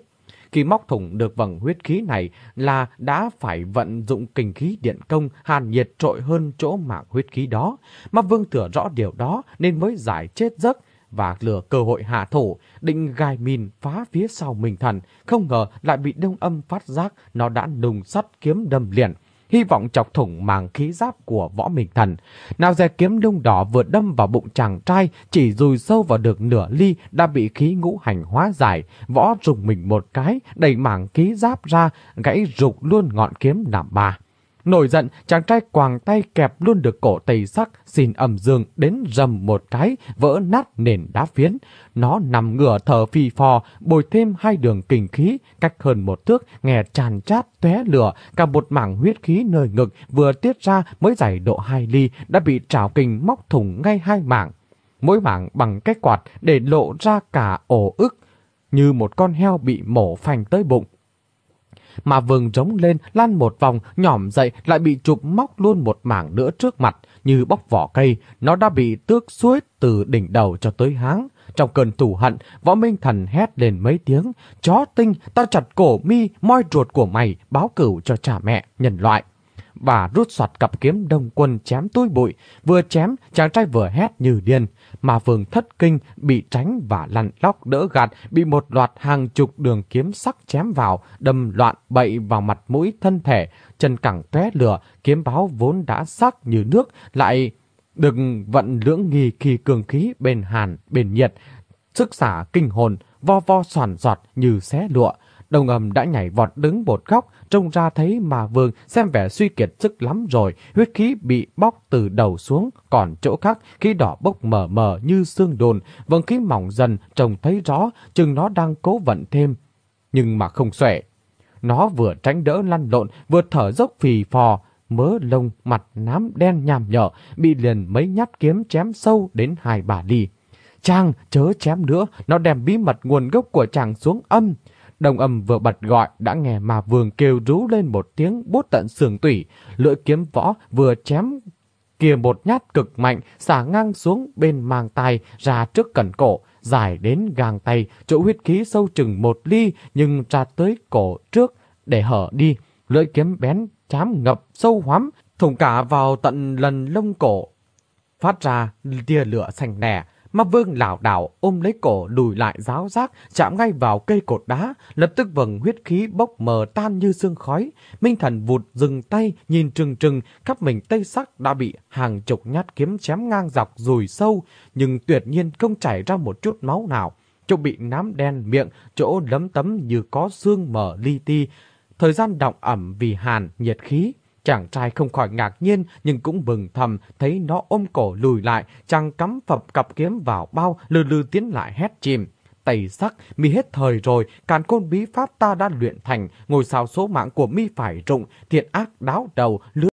Khi móc thủng được vầng huyết khí này là đã phải vận dụng kinh khí điện công hàn nhiệt trội hơn chỗ mạng huyết khí đó. Mà Vương thừa rõ điều đó nên mới giải chết giấc và lừa cơ hội hạ thủ, định gai mìn phá phía sau mình thần. Không ngờ lại bị đông âm phát giác nó đã nùng sắt kiếm đâm liền hy vọng chọc thủng màng khí giáp của võ minh thần. Nào dè kiếm lung đỏ vừa đâm vào bụng chàng trai, chỉ rùi sâu vào được nửa ly đã bị khí ngũ hành hóa giải. Võ rùng mình một cái, đẩy màng khí giáp ra, gãy rục luôn ngọn kiếm nạm ba. Nổi giận, chàng trai quàng tay kẹp luôn được cổ tây sắc, xin ẩm dương đến rầm một cái, vỡ nát nền đá phiến. Nó nằm ngửa thở phi phò, bồi thêm hai đường kinh khí, cách hơn một thước, nghe tràn chát, tóe lửa, cả một mảng huyết khí nơi ngực vừa tiết ra mới giải độ hai ly, đã bị trào kinh móc thủng ngay hai mảng. Mỗi mảng bằng cái quạt để lộ ra cả ổ ức, như một con heo bị mổ phành tới bụng mà vừng trống lên lăn một vòng, nhỏm dậy lại bị chụp móc luôn một mảng nữa trước mặt, như bóc vỏ cây, nó đã bị tước suốt từ đỉnh đầu cho tới háng. Trong cơn tủ hận, võ minh thần hét lên mấy tiếng, chó tinh, ta chặt cổ mi, moi ruột của mày, báo cửu cho cha mẹ, nhân loại và rút soạt cặp kiếm đông quân chém túi bụi. Vừa chém, chàng trai vừa hét như điên. Mà vương thất kinh, bị tránh và lăn lóc đỡ gạt, bị một loạt hàng chục đường kiếm sắc chém vào, đâm loạn bậy vào mặt mũi thân thể, chân cẳng tóe lửa, kiếm báo vốn đã sắc như nước, lại đừng vận lưỡng nghi khi cường khí bên hàn, bên nhiệt, sức xả kinh hồn, vo vo soàn giọt như xé lụa. Đồng ầm đã nhảy vọt đứng một góc, trông ra thấy mà vương xem vẻ suy kiệt sức lắm rồi, huyết khí bị bóc từ đầu xuống, còn chỗ khác khí đỏ bốc mờ mờ như xương đồn, vầng khí mỏng dần trông thấy rõ, chừng nó đang cố vận thêm, nhưng mà không xuể. Nó vừa tránh đỡ lăn lộn, vừa thở dốc phì phò, mớ lông mặt nám đen nhàm nhở, bị liền mấy nhát kiếm chém sâu đến hai bà đi. Chàng chớ chém nữa, nó đem bí mật nguồn gốc của chàng xuống âm. Đồng âm vừa bật gọi đã nghe mà vương kêu rú lên một tiếng bút tận sườn tủy. Lưỡi kiếm võ vừa chém kia một nhát cực mạnh xả ngang xuống bên mang tay ra trước cẩn cổ, dài đến gàng tay, chỗ huyết khí sâu chừng một ly nhưng ra tới cổ trước để hở đi. Lưỡi kiếm bén chám ngập sâu hoắm, thủng cả vào tận lần lông cổ. Phát ra tia lửa xanh nẻ, Ma vương lảo đảo ôm lấy cổ đùi lại giáo giác, chạm ngay vào cây cột đá, lập tức vầng huyết khí bốc mờ tan như sương khói. Minh thần vụt dừng tay, nhìn trừng trừng, khắp mình tây sắc đã bị hàng chục nhát kiếm chém ngang dọc rùi sâu, nhưng tuyệt nhiên không chảy ra một chút máu nào. Chỗ bị nám đen miệng, chỗ lấm tấm như có xương mở li ti. Thời gian động ẩm vì hàn, nhiệt khí, Chàng trai không khỏi ngạc nhiên nhưng cũng bừng thầm thấy nó ôm cổ lùi lại, chàng cắm phập cặp kiếm vào bao, lư lư tiến lại hét chìm. Tây sắc, mi hết thời rồi, càn côn bí pháp ta đã luyện thành, ngôi sao số mạng của mi phải rụng, thiện ác đáo đầu, lứa